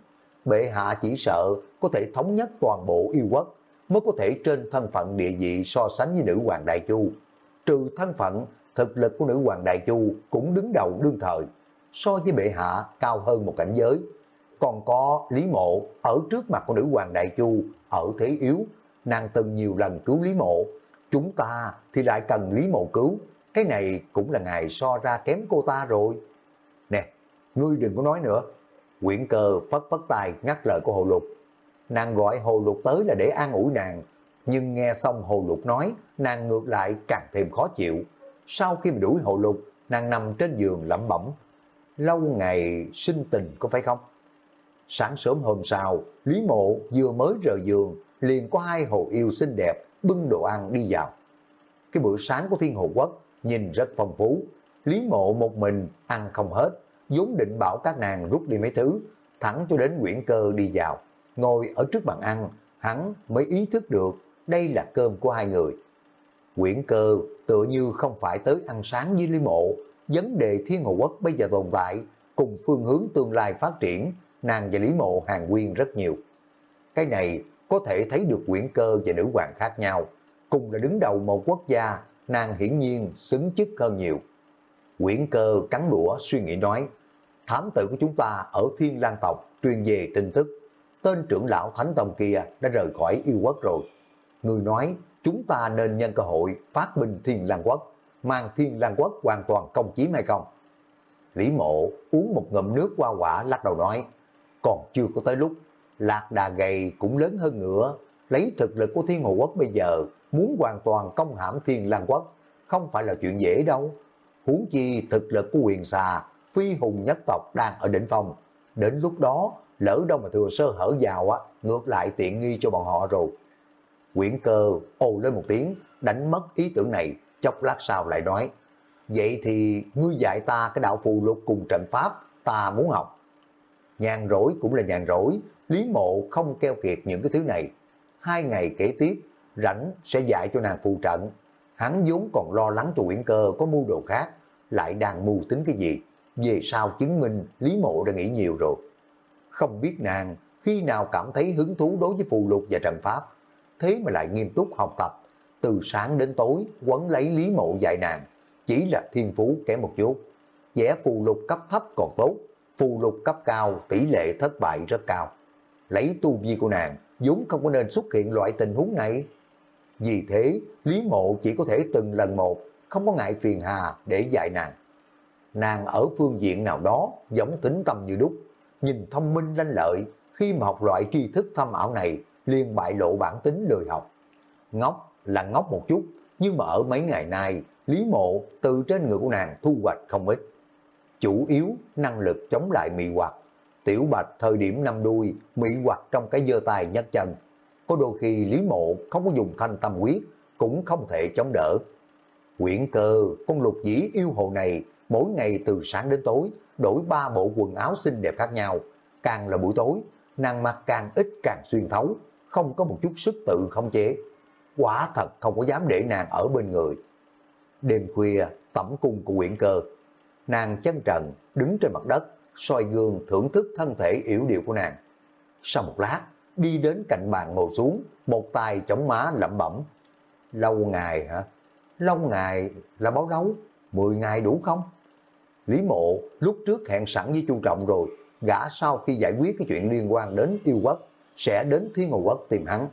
Speaker 1: Bệ hạ chỉ sợ có thể thống nhất toàn bộ yêu quốc, mới có thể trên thân phận địa vị so sánh với nữ hoàng Đại Chu. Trừ thân phận, thực lực của nữ hoàng Đại Chu cũng đứng đầu đương thời, so với bệ hạ cao hơn một cảnh giới. Còn có Lý Mộ ở trước mặt của nữ hoàng Đại Chu ở thế yếu, nàng từng nhiều lần cứu Lý Mộ, chúng ta thì lại cần Lý Mộ cứu, cái này cũng là ngài so ra kém cô ta rồi. Nè, ngươi đừng có nói nữa. Quyển cơ phất phất tay ngắt lời của hồ lục. Nàng gọi hồ lục tới là để an ủi nàng, nhưng nghe xong hồ lục nói, nàng ngược lại càng thêm khó chịu. Sau khi mà đuổi hồ lục, nàng nằm trên giường lẩm bẩm. Lâu ngày sinh tình có phải không? Sáng sớm hôm sau, Lý Mộ vừa mới rời giường, liền có hai hồ yêu xinh đẹp bưng đồ ăn đi vào. Cái bữa sáng của Thiên Hồ Quốc nhìn rất phong phú. Lý Mộ một mình ăn không hết, vốn định bảo các nàng rút đi mấy thứ, thẳng cho đến Nguyễn Cơ đi vào. Ngồi ở trước bàn ăn, hắn mới ý thức được đây là cơm của hai người. quyển Cơ tựa như không phải tới ăn sáng với Lý Mộ, vấn đề Thiên Hồ Quốc bây giờ tồn tại, cùng phương hướng tương lai phát triển, nàng và Lý Mộ hàng quyên rất nhiều. Cái này có thể thấy được quyển Cơ và nữ hoàng khác nhau, cùng là đứng đầu một quốc gia, nàng hiển nhiên xứng chức hơn nhiều. quyển Cơ cắn đũa suy nghĩ nói, thám tử của chúng ta ở Thiên Lang tộc truyền về tin tức, tên trưởng lão Thánh Tông kia đã rời khỏi yêu quốc rồi. Người nói chúng ta nên nhân cơ hội phát binh Thiên Lang Quốc, mang Thiên Lang Quốc hoàn toàn công chiếm hay không? Lý mộ uống một ngụm nước qua quả lắc đầu nói, còn chưa có tới lúc, lạc đà gầy cũng lớn hơn ngựa, lấy thực lực của Thiên Hồ Quốc bây giờ, muốn hoàn toàn công hãm Thiên Lang Quốc, không phải là chuyện dễ đâu. Huống chi thực lực của quyền xà, phi hùng nhất tộc đang ở đỉnh phong. Đến lúc đó, lỡ đâu mà thừa sơ hở vào á, ngược lại tiện nghi cho bọn họ rồi. Quyển cơ ồ lên một tiếng, đánh mất ý tưởng này, chốc lát sau lại nói, vậy thì ngươi dạy ta cái đạo phù lục cùng trận pháp, ta muốn học. Nhàn rỗi cũng là nhàn rỗi, Lý Mộ không keo kiệt những cái thứ này. Hai ngày kế tiếp, rảnh sẽ dạy cho nàng phù trận. Hắn vốn còn lo lắng cho Quyển cơ có mưu đồ khác, lại đang mưu tính cái gì. Về sau chứng minh Lý Mộ đã nghĩ nhiều rồi. Không biết nàng khi nào cảm thấy hứng thú đối với phù lục và trần pháp, thế mà lại nghiêm túc học tập, từ sáng đến tối quấn lấy Lý Mộ dạy nàng, chỉ là thiên phú kém một chút. Vẽ phù lục cấp thấp còn tốt, phù lục cấp cao tỷ lệ thất bại rất cao. Lấy tu vi của nàng, vốn không có nên xuất hiện loại tình huống này. Vì thế, Lý Mộ chỉ có thể từng lần một, không có ngại phiền hà để dạy nàng. Nàng ở phương diện nào đó giống tính tâm như đúc, nhìn thông minh lanh lợi, khi mà học loại tri thức thâm ảo này liền bại lộ bản tính lười học. Ngốc là ngốc một chút, nhưng mà ở mấy ngày nay, Lý Mộ từ trên người của nàng thu hoạch không ít. Chủ yếu năng lực chống lại mị hoặc. Tiểu Bạch thời điểm năm đuôi, mị hoặc trong cái giơ tay nhất chân. Có đôi khi Lý Mộ không có dùng thanh tâm quyết, cũng không thể chống đỡ. Quyển cơ, con lục dĩ yêu hồ này, mỗi ngày từ sáng đến tối, đổi ba bộ quần áo xinh đẹp khác nhau. Càng là buổi tối, nàng mặc càng ít càng xuyên thấu, không có một chút sức tự không chế. Quả thật không có dám để nàng ở bên người. Đêm khuya, tẩm cung của quyển cơ. Nàng chân trần, đứng trên mặt đất, soi gương thưởng thức thân thể yếu điệu của nàng. Sau một lát, đi đến cạnh bàn ngồi xuống, một tay chống má lẩm bẩm. Lâu ngày hả? Lâu ngày là bao lâu? Mười ngày đủ không? Lý mộ lúc trước hẹn sẵn với Chu Trọng rồi, gã sau khi giải quyết cái chuyện liên quan đến yêu quốc, sẽ đến Thiên Hồ Quốc tìm hắn.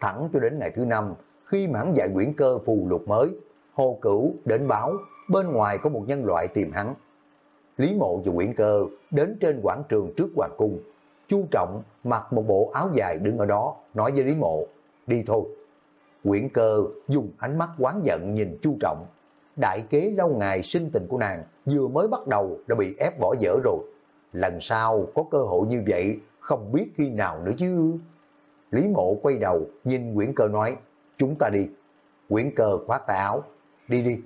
Speaker 1: Thẳng cho đến ngày thứ năm, khi mà hắn giải quyển cơ phù lục mới, Hồ Cửu đến báo bên ngoài có một nhân loại tìm hắn. Lý Mộ và quyển cơ đến trên quảng trường trước Hoàng Cung. Chu Trọng mặc một bộ áo dài đứng ở đó, nói với Lý Mộ, đi thôi. Quyển cơ dùng ánh mắt quán giận nhìn Chu Trọng. Đại kế lâu ngày sinh tình của nàng vừa mới bắt đầu đã bị ép bỏ dở rồi. Lần sau có cơ hội như vậy không biết khi nào nữa chứ. Lý mộ quay đầu, nhìn Nguyễn Cơ nói, chúng ta đi. Nguyễn Cơ khoát tay áo, đi đi.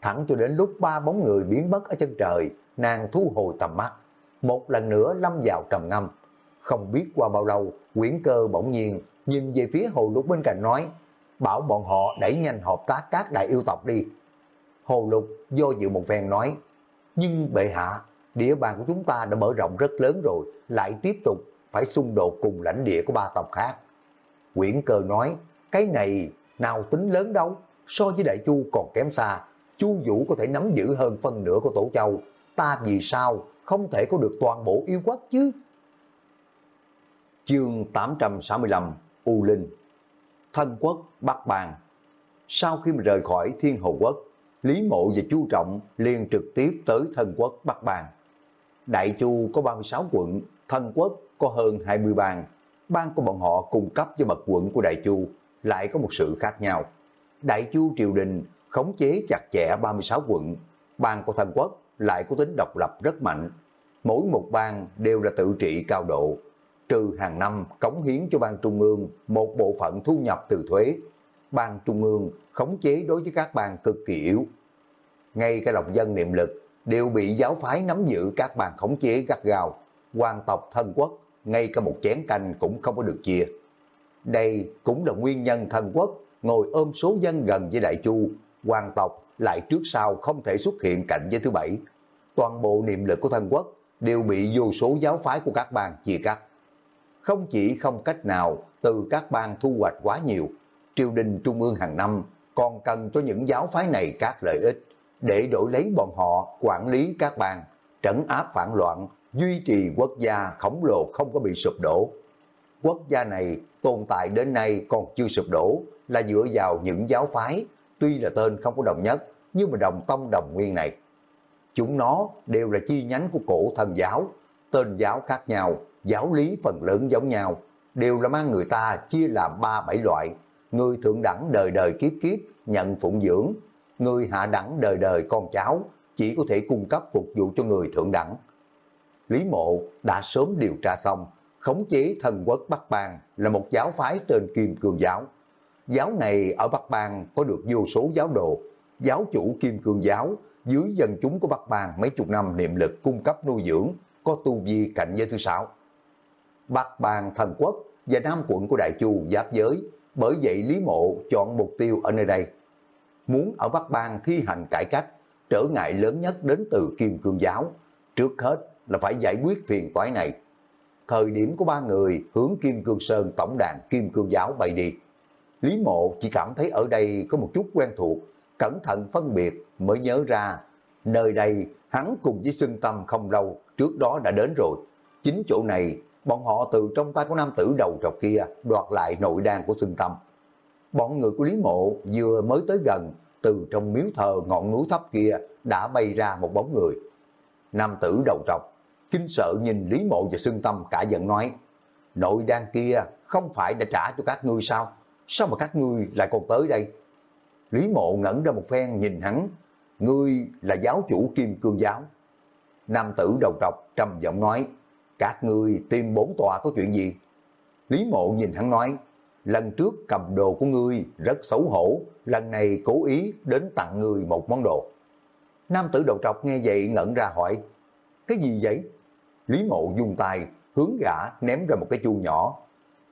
Speaker 1: Thẳng cho đến lúc ba bóng người biến mất ở chân trời, nàng thu hồi tầm mắt. Một lần nữa lâm vào trầm ngâm. Không biết qua bao lâu, Nguyễn Cơ bỗng nhiên nhìn về phía hồ lục bên cạnh nói, bảo bọn họ đẩy nhanh hợp tác các đại yêu tộc đi. Hồ lục do dự một phen nói, nhưng bệ hạ, địa bàn của chúng ta đã mở rộng rất lớn rồi, lại tiếp tục phải xung đột cùng lãnh địa của ba tộc khác. Quyển cơ nói, cái này nào tính lớn đâu, so với đại chu còn kém xa. Chu Vũ có thể nắm giữ hơn phân nửa của tổ châu, ta vì sao không thể có được toàn bộ yêu quốc chứ? Chương 865 U Linh Thân quốc Bắc Bàn Sau khi mà rời khỏi Thiên Hồ Quốc, Lý Mộ và Chu Trọng liền trực tiếp tới thân quốc Bắc Bàn. Đại Chu có 36 quận, thân quốc có hơn 20 bang. Bang của bọn họ cung cấp cho mật quận của Đại Chu lại có một sự khác nhau. Đại Chu triều đình khống chế chặt chẽ 36 quận, bang của thân quốc lại có tính độc lập rất mạnh. Mỗi một bang đều là tự trị cao độ, trừ hàng năm cống hiến cho bang trung ương một bộ phận thu nhập từ thuế. Bang trung ương khống chế đối với các bang cực kỳ yếu. Ngay cái lòng dân niệm lực đều bị giáo phái nắm giữ các bang khống chế gắt gao, hoàng tộc thân quốc, ngay cả một chén canh cũng không có được chia. Đây cũng là nguyên nhân thân quốc ngồi ôm số dân gần với Đại Chu, hoàng tộc lại trước sau không thể xuất hiện cạnh với thứ bảy. Toàn bộ niệm lực của thân quốc đều bị vô số giáo phái của các bang chia cắt. Không chỉ không cách nào từ các bang thu hoạch quá nhiều, triều đình trung ương hàng năm còn cần cho những giáo phái này các lợi ích để đổi lấy bọn họ quản lý các bang, trấn áp phản loạn, duy trì quốc gia khổng lồ không có bị sụp đổ. Quốc gia này tồn tại đến nay còn chưa sụp đổ là dựa vào những giáo phái, tuy là tên không có đồng nhất, nhưng mà đồng tông đồng nguyên này. Chúng nó đều là chi nhánh của cổ thần giáo, tên giáo khác nhau, giáo lý phần lớn giống nhau, đều là mang người ta chia làm ba bảy loại, người thượng đẳng đời đời kiếp kiếp nhận phụng dưỡng, người hạ đẳng đời đời con cháu chỉ có thể cung cấp phục vụ cho người thượng đẳng. Lý Mộ đã sớm điều tra xong, khống chế thần quốc Bắc Bang là một giáo phái tên Kim Cương Giáo. Giáo này ở Bắc Bang có được vô số giáo đồ, giáo chủ Kim Cương Giáo dưới dân chúng của Bắc Bang mấy chục năm niệm lực cung cấp nuôi dưỡng, có tu vi cạnh giới thứ sáu. Bắc Bang thần quốc và Nam quận của Đại Chu giáp giới, bởi vậy Lý Mộ chọn mục tiêu ở nơi đây muốn ở Bắc Bang thi hành cải cách, trở ngại lớn nhất đến từ Kim Cương Giáo. Trước hết là phải giải quyết phiền toái này. Thời điểm của ba người hướng Kim Cương Sơn tổng đàn Kim Cương Giáo bay đi. Lý Mộ chỉ cảm thấy ở đây có một chút quen thuộc, cẩn thận phân biệt mới nhớ ra. Nơi đây hắn cùng với Sưng Tâm không lâu, trước đó đã đến rồi. Chính chỗ này, bọn họ từ trong tay của nam tử đầu trọc kia đoạt lại nội đan của Sưng Tâm bọn người của Lý Mộ vừa mới tới gần, từ trong miếu thờ ngọn núi thấp kia đã bay ra một bóng người. Nam tử đầu trọc, kinh sợ nhìn Lý Mộ và xương Tâm cả giận nói, nội đan kia không phải đã trả cho các ngươi sao? Sao mà các ngươi lại còn tới đây? Lý Mộ ngẩn ra một phen nhìn hắn, ngươi là giáo chủ Kim Cương Giáo. Nam tử đầu trọc trầm giọng nói, các ngươi tìm bốn tòa có chuyện gì? Lý Mộ nhìn hắn nói, lần trước cầm đồ của ngươi rất xấu hổ, lần này cố ý đến tặng ngươi một món đồ. Nam tử đầu trọc nghe vậy ngẩn ra hỏi, cái gì vậy? Lý mộ dùng tay hướng gã ném ra một cái chuông nhỏ.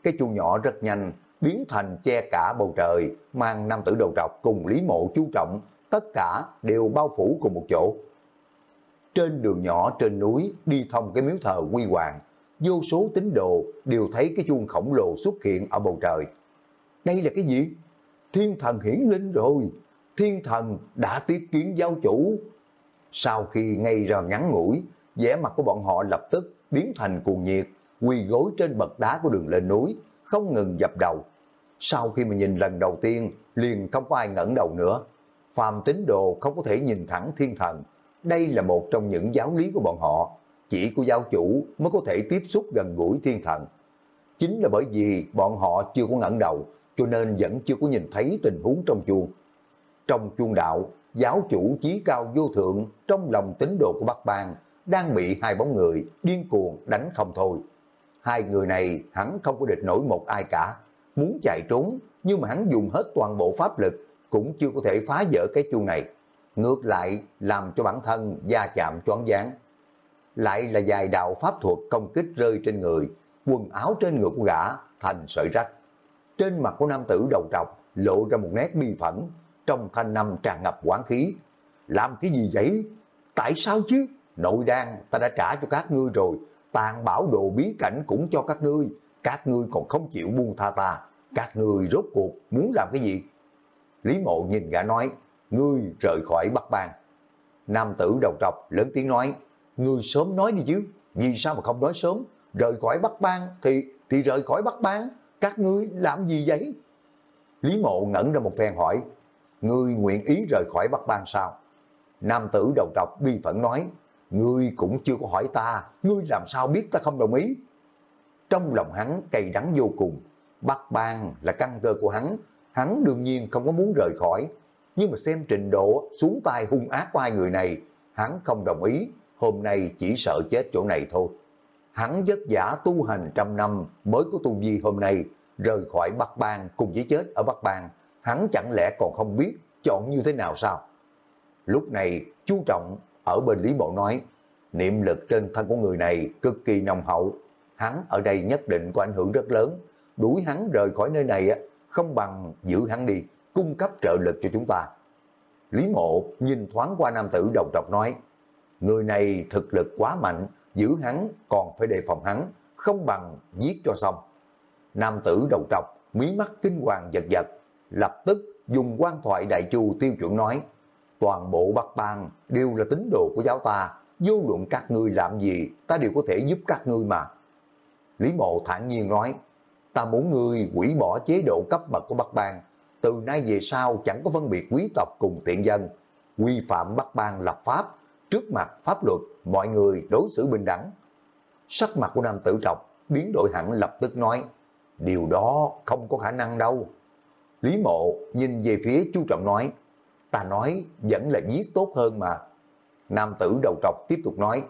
Speaker 1: Cái chuông nhỏ rất nhanh, biến thành che cả bầu trời, mang nam tử đầu trọc cùng Lý mộ chú trọng, tất cả đều bao phủ cùng một chỗ. Trên đường nhỏ trên núi đi thông cái miếu thờ quy hoàng, vô số tín đồ đều thấy cái chuông khổng lồ xuất hiện ở bầu trời. Đây là cái gì? Thiên thần hiển linh rồi, thiên thần đã tiếp kiến giáo chủ. Sau khi ngay ra ngắn ngủi, vẻ mặt của bọn họ lập tức biến thành cuồng nhiệt, quỳ gối trên bậc đá của đường lên núi, không ngừng dập đầu. Sau khi mà nhìn lần đầu tiên, liền không có ai ngẩng đầu nữa. Phàm tín đồ không có thể nhìn thẳng thiên thần. Đây là một trong những giáo lý của bọn họ chỉ của giáo chủ mới có thể tiếp xúc gần gũi thiên thần. Chính là bởi vì bọn họ chưa có ngẩng đầu, cho nên vẫn chưa có nhìn thấy tình huống trong chuông. Trong chuông đạo, giáo chủ chí cao vô thượng trong lòng tín đồ của Bắc Bang đang bị hai bóng người điên cuồng đánh không thôi. Hai người này hắn không có địch nổi một ai cả, muốn chạy trốn nhưng mà hắn dùng hết toàn bộ pháp lực cũng chưa có thể phá vỡ cái chuông này. Ngược lại làm cho bản thân da chạm choáng váng lại là vài đạo pháp thuật công kích rơi trên người, quần áo trên người của gã thành sợi rách. Trên mặt của nam tử đầu trọc lộ ra một nét bi phẫn, trong thanh năm tràn ngập quán khí. Làm cái gì vậy? Tại sao chứ? Nội đan ta đã trả cho các ngươi rồi, tàn bảo đồ bí cảnh cũng cho các ngươi, các ngươi còn không chịu buông tha ta, các ngươi rốt cuộc muốn làm cái gì? Lý mộ nhìn gã nói, ngươi rời khỏi Bắc Bang. Nam tử đầu trọc lớn tiếng nói, Ngươi sớm nói đi chứ, vì sao mà không nói sớm? Rời khỏi Bắc Bang thì thì rời khỏi Bắc Bang, các ngươi làm gì vậy? Lý Mộ ngẩn ra một phen hỏi, ngươi nguyện ý rời khỏi Bắc Bang sao? Nam tử đầu trọc bi phẫn nói, ngươi cũng chưa có hỏi ta, ngươi làm sao biết ta không đồng ý? Trong lòng hắn cay đắng vô cùng, Bắc Bang là căn cơ của hắn, hắn đương nhiên không có muốn rời khỏi. Nhưng mà xem trình độ xuống tay hung ác của hai người này, hắn không đồng ý, hôm nay chỉ sợ chết chỗ này thôi. Hắn vất giả tu hành trăm năm mới có tu vi hôm nay, rời khỏi Bắc Bang cùng với chết ở Bắc Bang, hắn chẳng lẽ còn không biết chọn như thế nào sao? Lúc này, chú Trọng ở bên Lý Mộ nói, niệm lực trên thân của người này cực kỳ nồng hậu, hắn ở đây nhất định có ảnh hưởng rất lớn, đuổi hắn rời khỏi nơi này không bằng giữ hắn đi, cung cấp trợ lực cho chúng ta. Lý Mộ nhìn thoáng qua nam tử đầu trọc nói, người này thực lực quá mạnh, giữ hắn còn phải đề phòng hắn, không bằng giết cho xong. Nam tử đầu trọc, mí mắt kinh hoàng giật giật, lập tức dùng quan thoại đại chu tiêu chuẩn nói, toàn bộ Bắc Bang đều là tín đồ của giáo ta, vô luận các ngươi làm gì, ta đều có thể giúp các ngươi mà. Lý Mộ thản nhiên nói, ta muốn ngươi quỷ bỏ chế độ cấp bậc của Bắc Bang, từ nay về sau chẳng có phân biệt quý tộc cùng tiện dân, quy phạm bắt Bang lập pháp, trước mặt pháp luật, mọi người đối xử bình đẳng. Sắc mặt của nam tử trọc biến đổi hẳn lập tức nói, điều đó không có khả năng đâu. Lý mộ nhìn về phía chú trọng nói, ta nói vẫn là giết tốt hơn mà. Nam tử đầu trọc tiếp tục nói,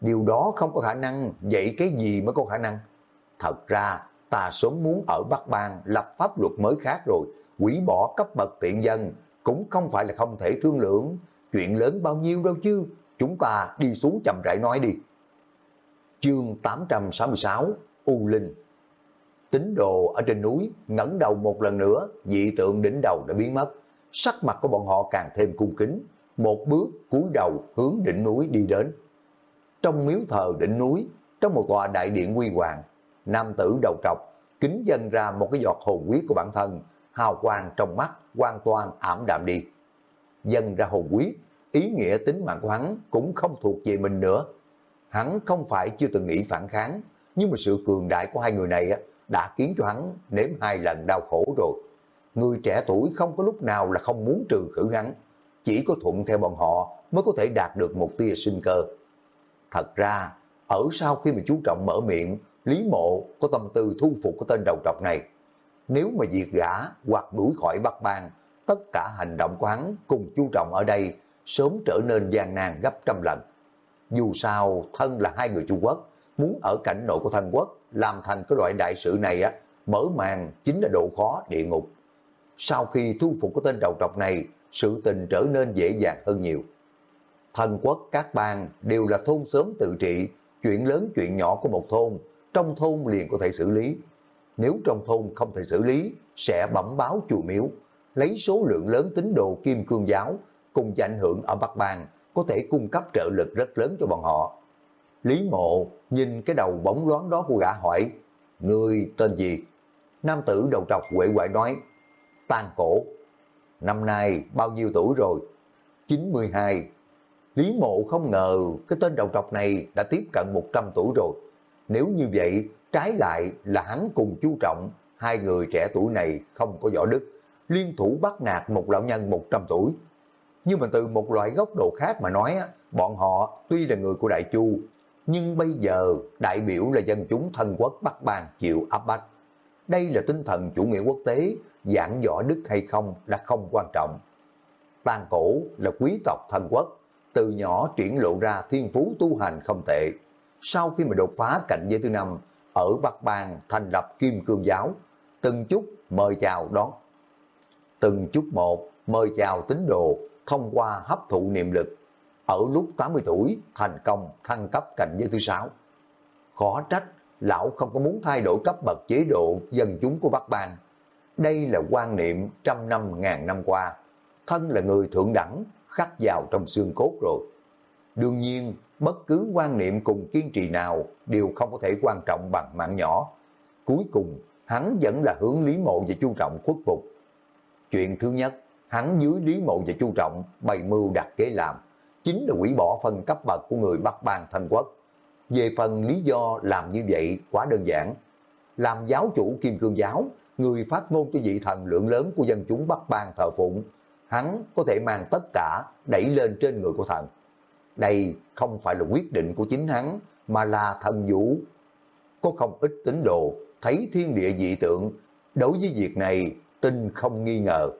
Speaker 1: điều đó không có khả năng, vậy cái gì mới có khả năng? Thật ra, ta sớm muốn ở Bắc Bang lập pháp luật mới khác rồi, quỷ bỏ cấp bậc tiện dân, cũng không phải là không thể thương lượng, chuyện lớn bao nhiêu đâu chứ, chúng ta đi xuống chậm rãi nói đi. Chương 866 U Linh Tín đồ ở trên núi ngẩng đầu một lần nữa, dị tượng đỉnh đầu đã biến mất, sắc mặt của bọn họ càng thêm cung kính, một bước cúi đầu hướng đỉnh núi đi đến. Trong miếu thờ đỉnh núi, trong một tòa đại điện quy hoàng, nam tử đầu trọc, kính dâng ra một cái giọt hồn quý của bản thân, hào quang trong mắt hoàn toàn ảm đạm đi. Dâng ra hồn quý ý nghĩa tính mạng của hắn cũng không thuộc về mình nữa. Hắn không phải chưa từng nghĩ phản kháng, nhưng mà sự cường đại của hai người này đã khiến cho hắn nếm hai lần đau khổ rồi. Người trẻ tuổi không có lúc nào là không muốn trừ khử hắn, chỉ có thuận theo bọn họ mới có thể đạt được một tia sinh cơ. Thật ra, ở sau khi mà chú Trọng mở miệng, Lý Mộ có tâm tư thu phục cái tên đầu trọc này. Nếu mà diệt gã hoặc đuổi khỏi Bắc Bang, tất cả hành động của hắn cùng chú Trọng ở đây sớm trở nên gian nan gấp trăm lần. Dù sao, thân là hai người Trung Quốc, muốn ở cảnh nội của thân quốc làm thành cái loại đại sự này á, mở màn chính là độ khó địa ngục. Sau khi thu phục cái tên đầu trọc này, sự tình trở nên dễ dàng hơn nhiều. Thần quốc các bang đều là thôn sớm tự trị, chuyện lớn chuyện nhỏ của một thôn, trong thôn liền có thể xử lý. Nếu trong thôn không thể xử lý, sẽ bẩm báo chùa miếu, lấy số lượng lớn tín đồ kim cương giáo cùng danh ảnh hưởng ở Bắc Bang có thể cung cấp trợ lực rất lớn cho bọn họ. Lý mộ nhìn cái đầu bóng loáng đó của gã hỏi, người tên gì? Nam tử đầu trọc quệ quại nói, Tàn cổ. Năm nay bao nhiêu tuổi rồi? 92. Lý mộ không ngờ cái tên đầu trọc này đã tiếp cận 100 tuổi rồi. Nếu như vậy, trái lại là hắn cùng chú trọng, hai người trẻ tuổi này không có võ đức, liên thủ bắt nạt một lão nhân 100 tuổi. Nhưng mà từ một loại góc độ khác mà nói, bọn họ tuy là người của Đại Chu, nhưng bây giờ đại biểu là dân chúng thân quốc Bắc Bang chịu áp bách. Đây là tinh thần chủ nghĩa quốc tế, giảng võ đức hay không là không quan trọng. Tàn cổ là quý tộc thân quốc, từ nhỏ triển lộ ra thiên phú tu hành không tệ. Sau khi mà đột phá cảnh giới thứ năm, ở Bắc Bang thành lập Kim Cương Giáo, từng chút mời chào đón. Từng chút một mời chào tín đồ thông qua hấp thụ niệm lực ở lúc 80 tuổi thành công thăng cấp cảnh giới thứ sáu. Khó trách, lão không có muốn thay đổi cấp bậc chế độ dân chúng của Bắc Bang. Đây là quan niệm trăm năm ngàn năm qua. Thân là người thượng đẳng, khắc vào trong xương cốt rồi. Đương nhiên, bất cứ quan niệm cùng kiên trì nào đều không có thể quan trọng bằng mạng nhỏ. Cuối cùng, hắn vẫn là hướng Lý Mộ và Chu Trọng khuất phục. Chuyện thứ nhất, hắn dưới Lý Mộ và Chu Trọng bày mưu đặt kế làm chính là quỷ bỏ phần cấp bậc của người Bắc Bang Thanh Quốc. Về phần lý do làm như vậy quá đơn giản. Làm giáo chủ Kim Cương Giáo, người phát ngôn cho vị thần lượng lớn của dân chúng Bắc Bang thờ phụng, hắn có thể mang tất cả đẩy lên trên người của thần đây không phải là quyết định của chính hắn, mà là thần vũ. Có không ít tín đồ, thấy thiên địa dị tượng, đối với việc này tin không nghi ngờ.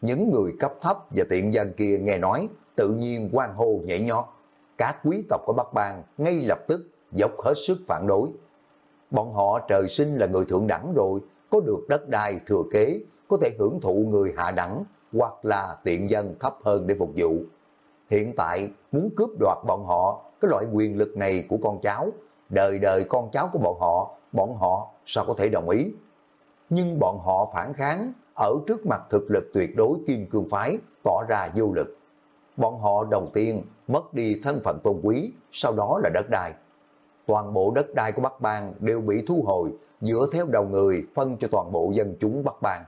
Speaker 1: Những người cấp thấp và tiện dân kia nghe nói, tự nhiên quan hô nhảy nhót. Các quý tộc của Bắc Bang ngay lập tức dốc hết sức phản đối. Bọn họ trời sinh là người thượng đẳng rồi, có được đất đai thừa kế, có thể hưởng thụ người hạ đẳng, hoặc là tiện dân thấp hơn để phục vụ. Hiện tại muốn cướp đoạt bọn họ cái loại quyền lực này của con cháu, đời đời con cháu của bọn họ, bọn họ sao có thể đồng ý. Nhưng bọn họ phản kháng ở trước mặt thực lực tuyệt đối kim cương phái tỏ ra vô lực. Bọn họ đầu tiên mất đi thân phận tôn quý, sau đó là đất đai. Toàn bộ đất đai của Bắc Bang đều bị thu hồi dựa theo đầu người phân cho toàn bộ dân chúng Bắc Bang.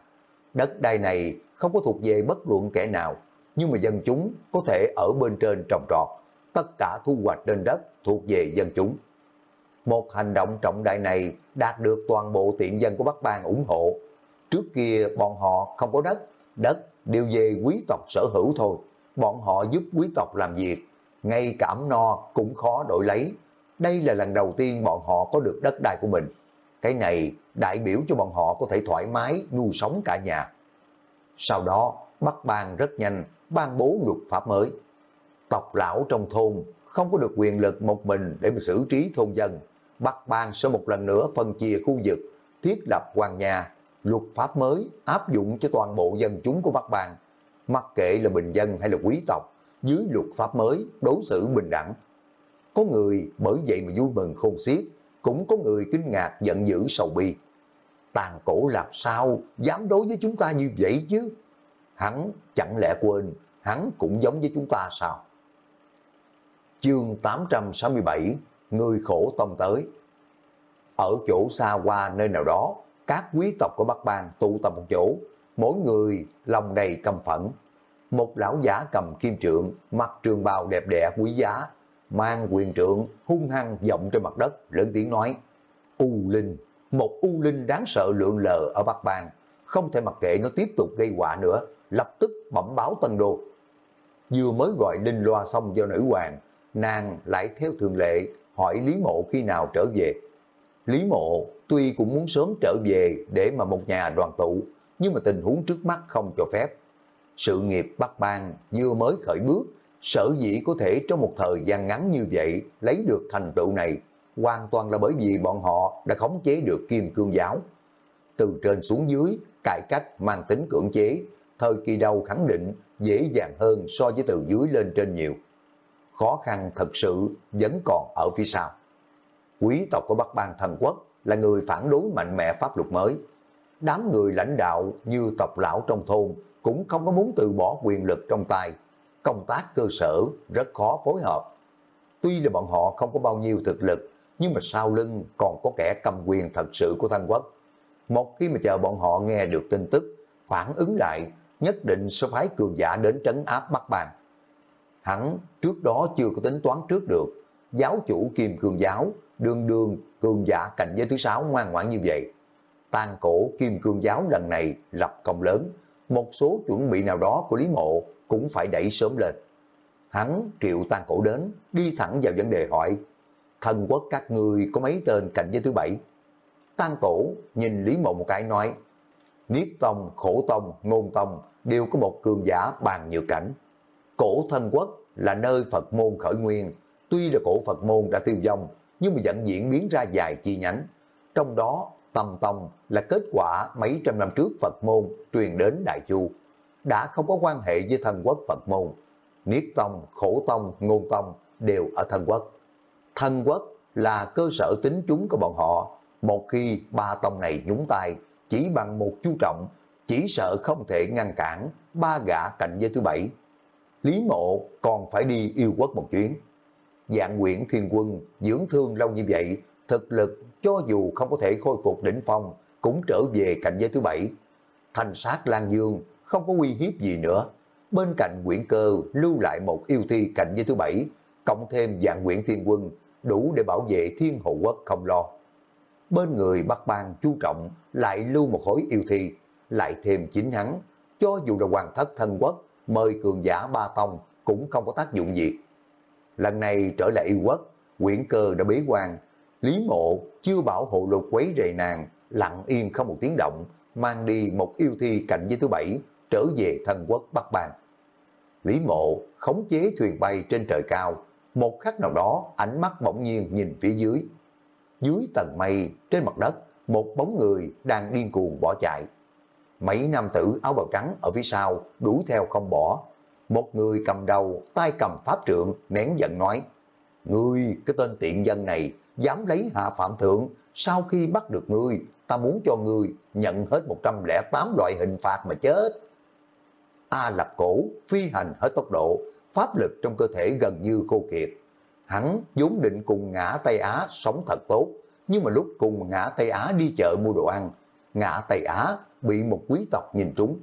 Speaker 1: Đất đai này không có thuộc về bất luận kẻ nào, nhưng mà dân chúng có thể ở bên trên trồng trọt, tất cả thu hoạch trên đất thuộc về dân chúng. Một hành động trọng đại này đạt được toàn bộ tiện dân của Bắc Bang ủng hộ. Trước kia bọn họ không có đất, đất đều về quý tộc sở hữu thôi. Bọn họ giúp quý tộc làm việc, ngay cảm no cũng khó đổi lấy. Đây là lần đầu tiên bọn họ có được đất đai của mình. Cái này đại biểu cho bọn họ có thể thoải mái nuôi sống cả nhà. Sau đó, Bắc Bang rất nhanh ban bố luật pháp mới. Tộc lão trong thôn không có được quyền lực một mình để mà xử trí thôn dân. Bắc Bang sẽ một lần nữa phân chia khu vực, thiết lập quan nhà, luật pháp mới áp dụng cho toàn bộ dân chúng của Bắc Bang. Mặc kệ là bình dân hay là quý tộc, dưới luật pháp mới đối xử bình đẳng. Có người bởi vậy mà vui mừng khôn xiết, cũng có người kinh ngạc giận dữ sầu bi. Tàn cổ làm sao dám đối với chúng ta như vậy chứ? Hắn chẳng lẽ quên, hắn cũng giống với chúng ta sao? Chương 867, Người khổ tông tới. Ở chỗ xa qua nơi nào đó, các quý tộc của Bắc Bang tụ tập một chỗ, mỗi người lòng đầy căm phẫn. Một lão giả cầm kim trượng, mặc trường bào đẹp đẽ quý giá, mang quyền trượng hung hăng vọng trên mặt đất, lớn tiếng nói, U Linh, một U Linh đáng sợ lượng lờ ở Bắc Bang, không thể mặc kệ nó tiếp tục gây họa nữa, lập tức bẩm báo Tân Đô. Vừa mới gọi Linh Loa xong cho nữ hoàng, nàng lại theo thường lệ hỏi Lý Mộ khi nào trở về. Lý Mộ tuy cũng muốn sớm trở về để mà một nhà đoàn tụ, nhưng mà tình huống trước mắt không cho phép. Sự nghiệp Bắc Bang vừa mới khởi bước, sở dĩ có thể trong một thời gian ngắn như vậy lấy được thành tựu này, hoàn toàn là bởi vì bọn họ đã khống chế được kim cương giáo. Từ trên xuống dưới, cải cách mang tính cưỡng chế, thời kỳ đầu khẳng định dễ dàng hơn so với từ dưới lên trên nhiều. Khó khăn thật sự vẫn còn ở phía sau. Quý tộc của Bắc Bang thần quốc là người phản đối mạnh mẽ pháp luật mới. Đám người lãnh đạo như tộc lão trong thôn cũng không có muốn từ bỏ quyền lực trong tay. Công tác cơ sở rất khó phối hợp. Tuy là bọn họ không có bao nhiêu thực lực, nhưng mà sau lưng còn có kẻ cầm quyền thật sự của Thanh quốc. Một khi mà chờ bọn họ nghe được tin tức, phản ứng lại, nhất định sẽ phái cường giả đến trấn áp Bắc Bàn. Hắn trước đó chưa có tính toán trước được, giáo chủ kim cường giáo, đương đương cường giả cạnh giới thứ sáu ngoan ngoãn như vậy. Tàn cổ kim cương giáo lần này lập công lớn, một số chuẩn bị nào đó của Lý Mộ cũng phải đẩy sớm lên. Hắn triệu tàn cổ đến, đi thẳng vào vấn đề hỏi, thần quốc các người có mấy tên cạnh giới thứ bảy? Tàn cổ nhìn Lý Mộ một cái nói, Niết Tông, Khổ Tông, Ngôn Tông đều có một cường giả bàn nhược cảnh. Cổ thân quốc là nơi Phật môn khởi nguyên, tuy là cổ Phật môn đã tiêu vong, nhưng mà vẫn diễn biến ra dài chi nhánh. Trong đó, Tâm Tông là kết quả mấy trăm năm trước Phật môn truyền đến Đại Chu, đã không có quan hệ với thân quốc Phật môn. Niết Tông, Khổ Tông, Ngôn Tông đều ở thân quốc. Thân quốc là cơ sở tính chúng của bọn họ. Một khi ba tông này nhúng tay, chỉ bằng một chú trọng, chỉ sợ không thể ngăn cản ba gã cạnh giới thứ bảy. Lý mộ còn phải đi yêu quốc một chuyến. Dạng quyển thiên quân dưỡng thương lâu như vậy, thực lực cho dù không có thể khôi phục đỉnh phong, cũng trở về cạnh giới thứ bảy. Thành sát Lan Dương không có uy hiếp gì nữa. Bên cạnh quyển cơ lưu lại một yêu thi cạnh giới thứ bảy, cộng thêm dạng quyển thiên quân, đủ để bảo vệ thiên hộ quốc không lo. Bên người Bắc Bang chú trọng lại lưu một khối yêu thi, lại thêm chính hắn, cho dù là hoàng thất thân quốc, mời cường giả ba tông cũng không có tác dụng gì. Lần này trở lại yêu quốc, quyển cơ đã bế quan. Lý mộ chưa bảo hộ lục quấy rầy nàng, lặng yên không một tiếng động, mang đi một yêu thi cạnh với thứ bảy, trở về thần quốc Bắc Bang. Lý mộ khống chế thuyền bay trên trời cao, một khắc nào đó ánh mắt bỗng nhiên nhìn phía dưới. Dưới tầng mây, trên mặt đất, một bóng người đang điên cuồng bỏ chạy. Mấy nam tử áo bào trắng ở phía sau đuổi theo không bỏ. Một người cầm đầu, tay cầm pháp trượng, nén giận nói, Ngươi, cái tên tiện dân này, dám lấy hạ phạm thượng, sau khi bắt được ngươi, ta muốn cho ngươi nhận hết 108 loại hình phạt mà chết. A lập cổ, phi hành hết tốc độ, pháp lực trong cơ thể gần như khô kiệt. Hắn vốn định cùng ngã Tây Á sống thật tốt, nhưng mà lúc cùng ngã Tây Á đi chợ mua đồ ăn, ngã Tây Á bị một quý tộc nhìn trúng.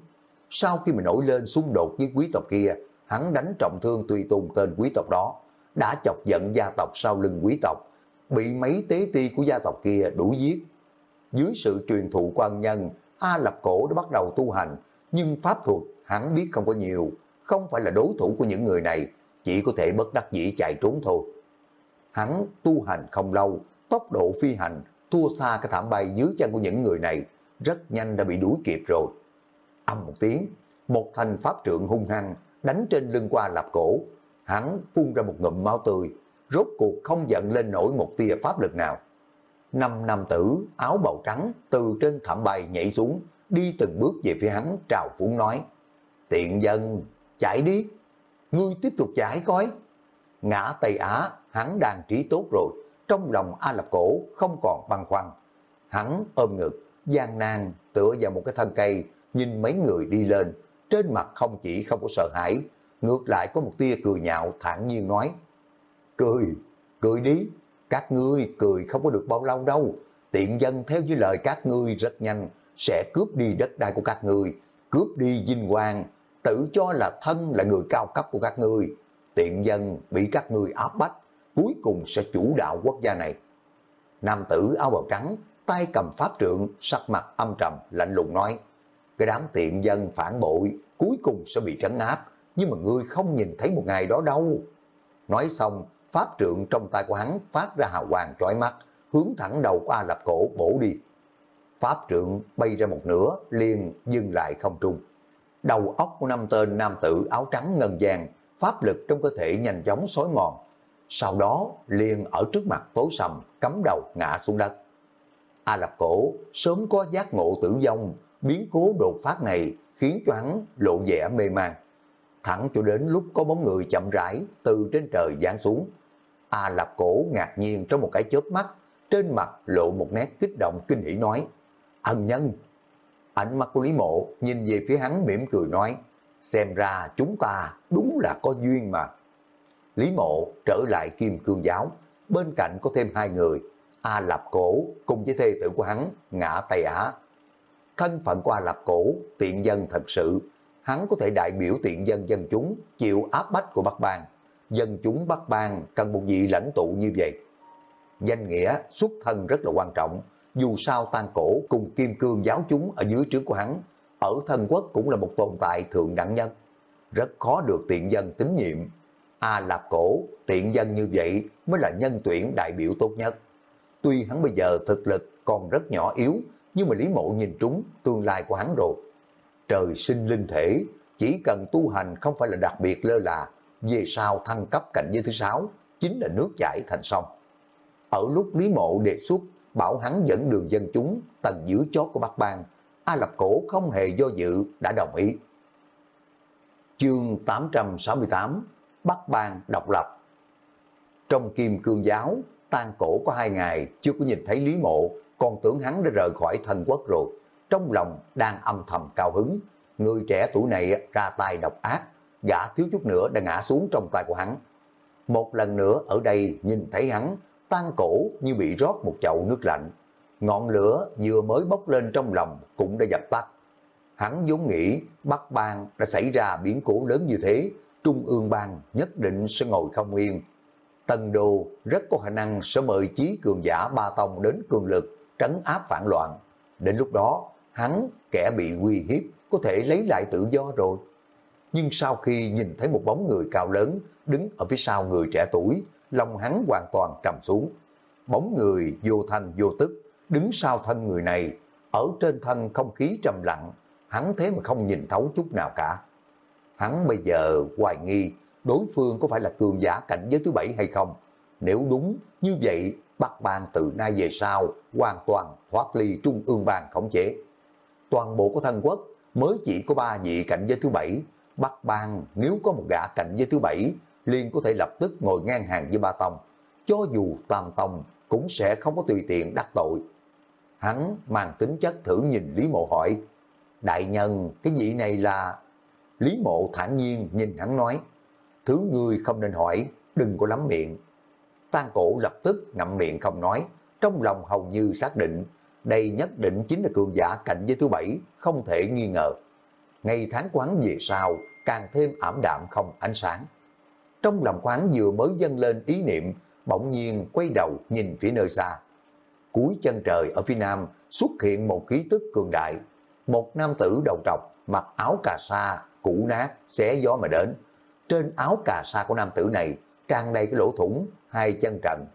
Speaker 1: Sau khi mà nổi lên xung đột với quý tộc kia, hắn đánh trọng thương tùy tùng tên quý tộc đó, đã chọc giận gia tộc sau lưng quý tộc, bị mấy tế ti của gia tộc kia đuổi giết. Dưới sự truyền thụ quan nhân, A Lập Cổ đã bắt đầu tu hành, nhưng pháp thuật hắn biết không có nhiều, không phải là đối thủ của những người này, chỉ có thể bất đắc dĩ chạy trốn thôi. Hắn tu hành không lâu, tốc độ phi hành thua xa cái thảm bay dưới chân của những người này, rất nhanh đã bị đuổi kịp rồi. Âm một tiếng, một thành pháp trượng hung hăng đánh trên lưng qua lạp cổ, hắn phun ra một ngụm máu tươi, rốt cuộc không giận lên nổi một tia pháp lực nào. Năm nam tử áo bào trắng từ trên thảm bay nhảy xuống, đi từng bước về phía hắn trào phúng nói, tiện dân, chạy đi, ngươi tiếp tục chạy coi. Ngã Tây Á, hắn đang trí tốt rồi, trong lòng A Lập Cổ không còn băn khoăn. Hắn ôm ngực, gian nan tựa vào một cái thân cây, nhìn mấy người đi lên, trên mặt không chỉ không có sợ hãi, ngược lại có một tia cười nhạo thản nhiên nói, cười, cười đi, các ngươi cười không có được bao lâu đâu, tiện dân theo như lời các ngươi rất nhanh, sẽ cướp đi đất đai của các ngươi, cướp đi vinh quang, tự cho là thân là người cao cấp của các ngươi, tiện dân bị các ngươi áp bách, cuối cùng sẽ chủ đạo quốc gia này. Nam tử áo bào trắng, tay cầm pháp trượng, sắc mặt âm trầm, lạnh lùng nói, cái đám tiện dân phản bội, cuối cùng sẽ bị trấn áp, nhưng mà ngươi không nhìn thấy một ngày đó đâu. Nói xong, pháp trượng trong tay của hắn phát ra hào quang chói mắt, hướng thẳng đầu qua lập cổ bổ đi. Pháp trượng bay ra một nửa, liền dừng lại không trung. Đầu óc của năm tên nam tử áo trắng ngân vàng, pháp lực trong cơ thể nhanh chóng xói mòn. Sau đó liền ở trước mặt tối sầm, cắm đầu ngã xuống đất. A Lập Cổ sớm có giác ngộ tử vong, biến cố đột phát này khiến cho hắn lộ vẻ mê man. Thẳng cho đến lúc có bóng người chậm rãi từ trên trời giáng xuống. A Lập Cổ ngạc nhiên trong một cái chớp mắt, trên mặt lộ một nét kích động kinh hỉ nói, ân nhân. Ánh mắt của Lý Mộ nhìn về phía hắn mỉm cười nói, xem ra chúng ta đúng là có duyên mà. Lý Mộ trở lại Kim Cương Giáo, bên cạnh có thêm hai người, A Lập Cổ cùng với thê tử của hắn, Ngã Tây Á. Thân phận của A Lập Cổ, tiện dân thật sự, hắn có thể đại biểu tiện dân dân chúng, chịu áp bách của Bắc Bang. Dân chúng Bắc Bang cần một vị lãnh tụ như vậy. Danh nghĩa xuất thân rất là quan trọng, dù sao tan cổ cùng kim cương giáo chúng ở dưới trướng của hắn, ở thân quốc cũng là một tồn tại thượng đẳng nhân. Rất khó được tiện dân tín nhiệm. A Lạp Cổ, tiện dân như vậy mới là nhân tuyển đại biểu tốt nhất. Tuy hắn bây giờ thực lực còn rất nhỏ yếu, nhưng mà Lý Mộ nhìn trúng tương lai của hắn rồi. Trời sinh linh thể, chỉ cần tu hành không phải là đặc biệt lơ là, về sau thăng cấp cảnh giới thứ sáu, chính là nước chảy thành sông. Ở lúc Lý Mộ đề xuất bảo hắn dẫn đường dân chúng tầng dưới chót của Bắc Bang, A Lập Cổ không hề do dự đã đồng ý. Chương 868 Bắc Bang độc lập Trong kim cương giáo, tan cổ có hai ngày chưa có nhìn thấy Lý Mộ, còn tưởng hắn đã rời khỏi thần quốc rồi. Trong lòng đang âm thầm cao hứng, người trẻ tuổi này ra tay độc ác, gã thiếu chút nữa đã ngã xuống trong tay của hắn. Một lần nữa ở đây nhìn thấy hắn, tan cổ như bị rót một chậu nước lạnh. Ngọn lửa vừa mới bốc lên trong lòng cũng đã dập tắt. Hắn vốn nghĩ Bắc Bang đã xảy ra biến cố lớn như thế, Trung ương bang nhất định sẽ ngồi không yên. Tân Đô rất có khả năng sẽ mời chí cường giả ba tông đến cường lực, trấn áp phản loạn. Đến lúc đó, hắn kẻ bị uy hiếp có thể lấy lại tự do rồi. nhưng sau khi nhìn thấy một bóng người cao lớn đứng ở phía sau người trẻ tuổi, lòng hắn hoàn toàn trầm xuống. Bóng người vô thanh vô tức, đứng sau thân người này, ở trên thân không khí trầm lặng, hắn thế mà không nhìn thấu chút nào cả. Hắn bây giờ hoài nghi đối phương có phải là cường giả cảnh giới thứ bảy hay không. Nếu đúng, như vậy Bắc Bang từ nay về sau hoàn toàn thoát ly Trung ương bang khống chế. Toàn bộ của thân quốc mới chỉ có ba vị cảnh giới thứ bảy. Bắc Bang nếu có một gã cảnh giới thứ bảy liền có thể lập tức ngồi ngang hàng với ba tông. Cho dù tam tông cũng sẽ không có tùy tiện đắc tội. Hắn mang tính chất thử nhìn Lý Mộ hỏi, Đại nhân, cái vị này là... Lý Mộ thản nhiên nhìn hắn nói, Thứ ngươi không nên hỏi, đừng có lắm miệng. Tan cổ lập tức ngậm miệng không nói, trong lòng hầu như xác định, đây nhất định chính là cường giả cạnh với thứ bảy, không thể nghi ngờ. Ngày tháng quán về sau, càng thêm ảm đạm không ánh sáng. Trong lòng quán vừa mới dâng lên ý niệm, bỗng nhiên quay đầu nhìn phía nơi xa. Cuối chân trời ở phía nam xuất hiện một ký tức cường đại. Một nam tử đầu trọc, mặc áo cà sa, cũ nát, xé gió mà đến. Trên áo cà sa của nam tử này tràn đầy cái lỗ thủng, hai chân trần.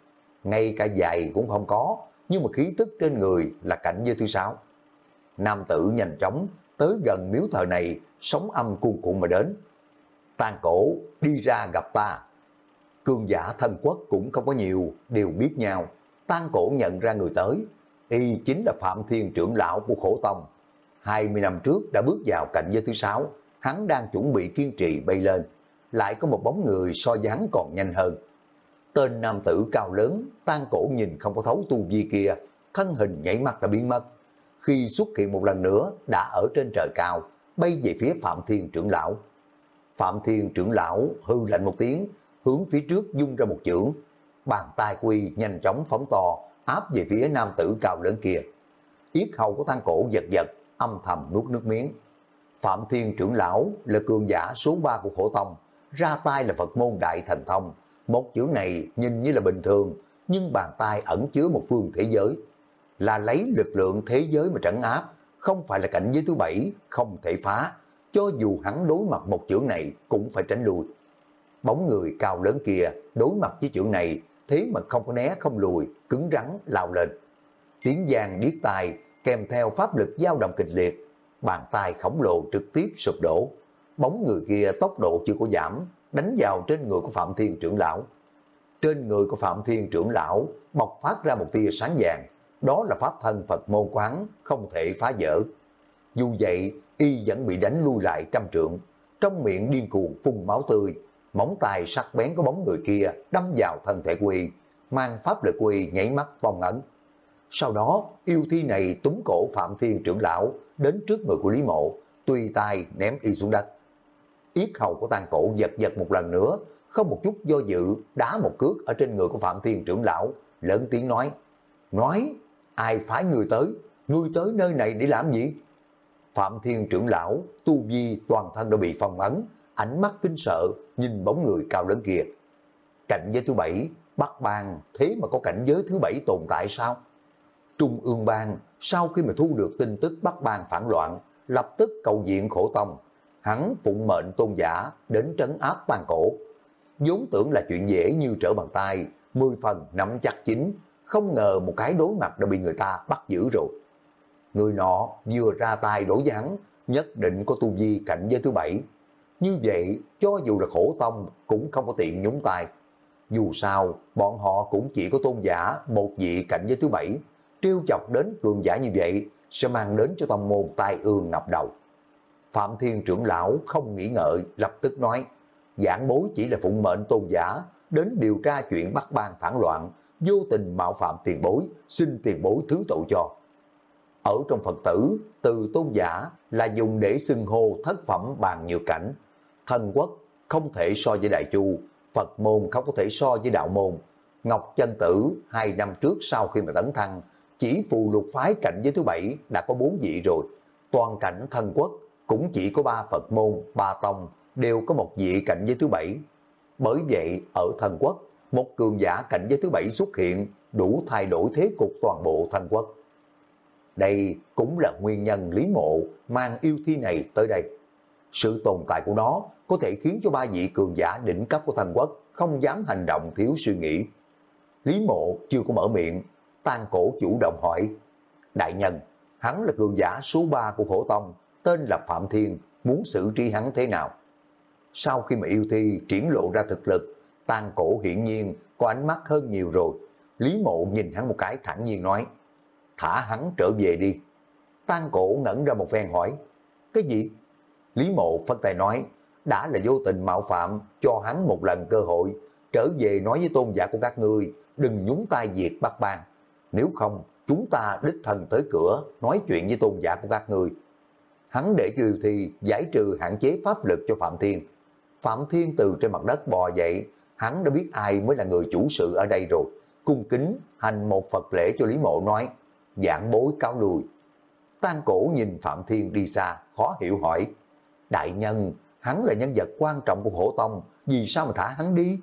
Speaker 1: Ngay cả giày cũng không có, nhưng mà khí tức trên người là cảnh như thứ sáu. Nam tử nhanh chóng tới gần miếu thờ này, sống âm cuồn cuộn mà đến. Tàn cổ đi ra gặp ta. Cương giả thân quốc cũng không có nhiều, đều biết nhau. Tan cổ nhận ra người tới. Y chính là Phạm Thiên trưởng lão của khổ tông. 20 năm trước đã bước vào cảnh giới thứ sáu, hắn đang chuẩn bị kiên trì bay lên. Lại có một bóng người so dáng còn nhanh hơn. Tên nam tử cao lớn, tan cổ nhìn không có thấu tu vi kia, thân hình nhảy mắt đã biến mất. Khi xuất hiện một lần nữa, đã ở trên trời cao, bay về phía Phạm Thiên trưởng lão. Phạm Thiên trưởng lão hư lạnh một tiếng, hướng phía trước dung ra một chưởng. Bàn tay quy nhanh chóng phóng to, áp về phía nam tử cao lớn kia. Yết hầu của tan cổ giật giật, âm thầm nuốt nước miếng. Phạm Thiên trưởng lão là cường giả số 3 của khổ tông, ra tay là Phật môn đại thành thông. Một chữ này nhìn như là bình thường, nhưng bàn tay ẩn chứa một phương thế giới. Là lấy lực lượng thế giới mà trấn áp, không phải là cảnh giới thứ bảy, không thể phá. Cho dù hắn đối mặt một chữ này cũng phải tránh lui. Bóng người cao lớn kia đối mặt với chữ này, thế mà không có né không lùi, cứng rắn lao lên. Tiếng giang điếc tai kèm theo pháp lực dao động kịch liệt, bàn tay khổng lồ trực tiếp sụp đổ. Bóng người kia tốc độ chưa có giảm, đánh vào trên người của Phạm Thiên trưởng lão. Trên người của Phạm Thiên trưởng lão bộc phát ra một tia sáng vàng, đó là pháp thân Phật môn quán, không thể phá vỡ. Dù vậy, y vẫn bị đánh lui lại trăm trượng, trong miệng điên cuồng phun máu tươi, móng tay sắc bén của bóng người kia đâm vào thân thể quy, mang pháp lực quy nhảy mắt vòng ẩn. Sau đó, yêu thi này túm cổ Phạm Thiên trưởng lão đến trước người của Lý Mộ, tùy tay ném y xuống đất. Yết hầu của tàn cổ giật giật một lần nữa, không một chút do dự, đá một cước ở trên người của Phạm Thiên trưởng lão, lớn tiếng nói, nói, ai phái người tới, người tới nơi này để làm gì? Phạm Thiên trưởng lão, tu vi toàn thân đã bị phong ấn, ánh mắt kinh sợ, nhìn bóng người cao lớn kia. Cảnh giới thứ bảy, Bắc Bang thế mà có cảnh giới thứ bảy tồn tại sao? Trung ương bang sau khi mà thu được tin tức Bắc Bang phản loạn, lập tức cầu diện khổ tông. Hắn phụng mệnh tôn giả đến trấn áp bang cổ. vốn tưởng là chuyện dễ như trở bàn tay, mười phần nắm chắc chính, không ngờ một cái đối mặt đã bị người ta bắt giữ rồi. Người nọ vừa ra tay đối với hắn, nhất định có tu vi cảnh giới thứ bảy. Như vậy, cho dù là khổ tông cũng không có tiện nhúng tay. Dù sao, bọn họ cũng chỉ có tôn giả một vị cảnh giới thứ bảy. Trêu chọc đến cường giả như vậy sẽ mang đến cho tông môn tai ương ngập đầu. Phạm Thiên trưởng lão không nghĩ ngợi, lập tức nói, giảng bối chỉ là phụng mệnh tôn giả, đến điều tra chuyện bắt bang phản loạn, vô tình mạo phạm tiền bối, xin tiền bối thứ tội cho. Ở trong Phật tử, từ tôn giả là dùng để xưng hô thất phẩm bàn nhiều cảnh. Thần quốc không thể so với Đại Chu, Phật môn không có thể so với đạo môn. Ngọc Chân Tử hai năm trước sau khi mà tấn thăng, chỉ phù lục phái cạnh giới thứ bảy đã có bốn vị rồi. Toàn cảnh thần quốc cũng chỉ có ba Phật môn, ba tông đều có một vị cạnh giới thứ bảy. Bởi vậy, ở thần quốc, một cường giả cạnh giới thứ bảy xuất hiện đủ thay đổi thế cục toàn bộ thần quốc. Đây cũng là nguyên nhân Lý Mộ mang yêu thi này tới đây. Sự tồn tại của nó có thể khiến cho ba vị cường giả đỉnh cấp của thần quốc không dám hành động thiếu suy nghĩ. Lý mộ chưa có mở miệng, tan cổ chủ động hỏi. Đại nhân, hắn là cường giả số 3 của khổ tông, tên là Phạm Thiên, muốn xử trí hắn thế nào? Sau khi mà yêu thi triển lộ ra thực lực, tan cổ hiển nhiên có ánh mắt hơn nhiều rồi. Lý mộ nhìn hắn một cái thẳng nhiên nói, thả hắn trở về đi. Tan cổ ngẩn ra một phen hỏi, cái gì? Lý mộ phân tay nói, đã là vô tình mạo phạm, cho hắn một lần cơ hội, trở về nói với tôn giả của các ngươi, đừng nhúng tay diệt bắt bang. Nếu không, chúng ta đích thân tới cửa, nói chuyện với tôn giả của các người Hắn để cho yêu thi giải trừ hạn chế pháp lực cho Phạm Thiên. Phạm Thiên từ trên mặt đất bò dậy, hắn đã biết ai mới là người chủ sự ở đây rồi. Cung kính hành một Phật lễ cho Lý Mộ nói, dạng bối cáo lùi. Tan cổ nhìn Phạm Thiên đi xa, khó hiểu hỏi, đại nhân, hắn là nhân vật quan trọng của hổ tông, vì sao mà thả hắn đi?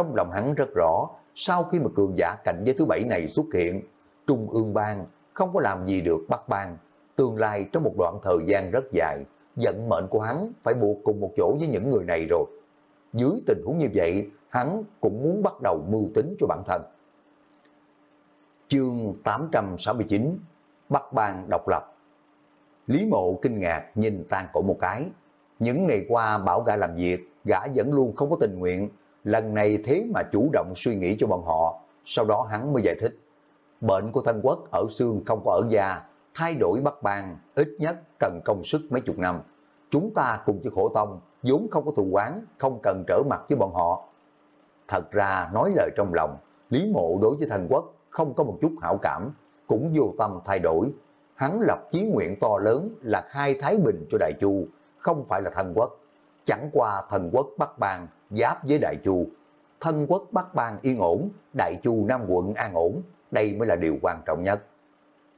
Speaker 1: Trong lòng hắn rất rõ, sau khi mà cường giả cảnh giới thứ bảy này xuất hiện, Trung ương bang không có làm gì được bắt bang. Tương lai trong một đoạn thời gian rất dài, vận mệnh của hắn phải buộc cùng một chỗ với những người này rồi. Dưới tình huống như vậy, hắn cũng muốn bắt đầu mưu tính cho bản thân. Chương 869 Bắt bang độc lập Lý mộ kinh ngạc nhìn tan cổ một cái. Những ngày qua bảo gã làm việc, gã vẫn luôn không có tình nguyện. Lần này thế mà chủ động suy nghĩ cho bọn họ. Sau đó hắn mới giải thích. Bệnh của thân quốc ở xương không có ở da. Thay đổi bắt bang ít nhất cần công sức mấy chục năm. Chúng ta cùng với khổ tông vốn không có thù quán, không cần trở mặt với bọn họ. Thật ra nói lời trong lòng, Lý Mộ đối với thần quốc không có một chút hảo cảm, cũng vô tâm thay đổi, hắn lập chí nguyện to lớn là khai Thái Bình cho Đại Chu, không phải là thần quốc. Chẳng qua thần quốc Bắc Bang giáp với Đại Chu. thân quốc Bắc Bang yên ổn, Đại Chu Nam quận an ổn, đây mới là điều quan trọng nhất.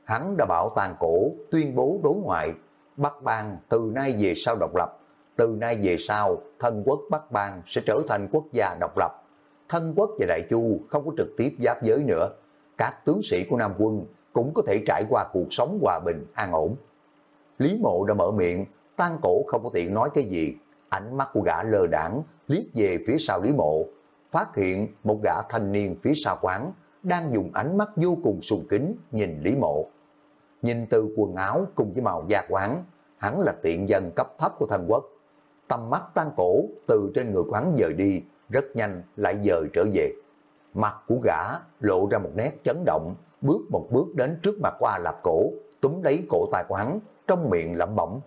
Speaker 1: Hắn đã bảo tàn cổ, tuyên bố đối ngoại, Bắc Bang từ nay về sau độc lập, từ nay về sau, thân quốc Bắc Bang sẽ trở thành quốc gia độc lập. Thân quốc và Đại Chu không có trực tiếp giáp giới nữa. Các tướng sĩ của Nam quân cũng có thể trải qua cuộc sống hòa bình, an ổn. Lý mộ đã mở miệng, tan cổ không có tiện nói cái gì. Ánh mắt của gã lờ đảng liếc về phía sau Lý mộ, phát hiện một gã thanh niên phía sau quán đang dùng ánh mắt vô cùng sùng kính nhìn Lý mộ. Nhìn từ quần áo cùng với màu da quán, hắn là tiện dân cấp thấp của thần quốc. Tầm mắt tan cổ từ trên người quán dời đi, rất nhanh lại dời trở về. Mặt của gã lộ ra một nét chấn động, bước một bước đến trước mặt qua Lạp Cổ, túm lấy cổ tài quán trong miệng lẩm bẩm.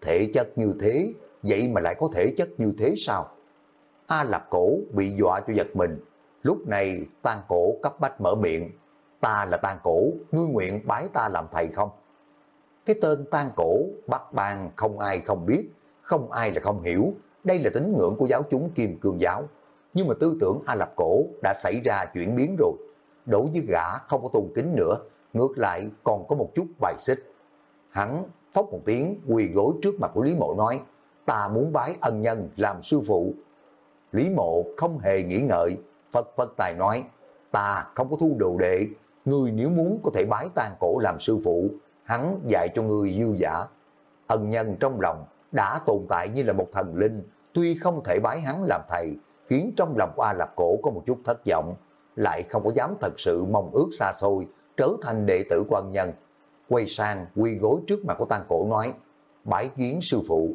Speaker 1: Thể chất như thế, vậy mà lại có thể chất như thế sao? A Lạp Cổ bị dọa cho giật mình. Lúc này tan cổ cấp bách mở miệng. Ta là tan cổ, ngươi nguyện bái ta làm thầy không? Cái tên tan cổ, bắt bang không ai không biết, không ai là không hiểu. Đây là tín ngưỡng của giáo chúng Kim Cương Giáo. Nhưng mà tư tưởng A Lạp Cổ đã xảy ra chuyển biến rồi đối với gã không có tôn kính nữa, ngược lại còn có một chút bài xích. Hắn phốc một tiếng quỳ gối trước mặt của Lý Mộ nói, ta muốn bái ân nhân làm sư phụ. Lý Mộ không hề nghĩ ngợi, Phật Phật Tài nói, ta không có thu đồ đệ, ngươi nếu muốn có thể bái tan cổ làm sư phụ, hắn dạy cho ngươi dư giả. Ân nhân trong lòng đã tồn tại như là một thần linh, tuy không thể bái hắn làm thầy, khiến trong lòng của A Lạp Cổ có một chút thất vọng, lại không có dám thật sự mong ước xa xôi, trở thành đệ tử quan nhân. Quay sang quy gối trước mặt của Tăng Cổ nói, bái kiến sư phụ.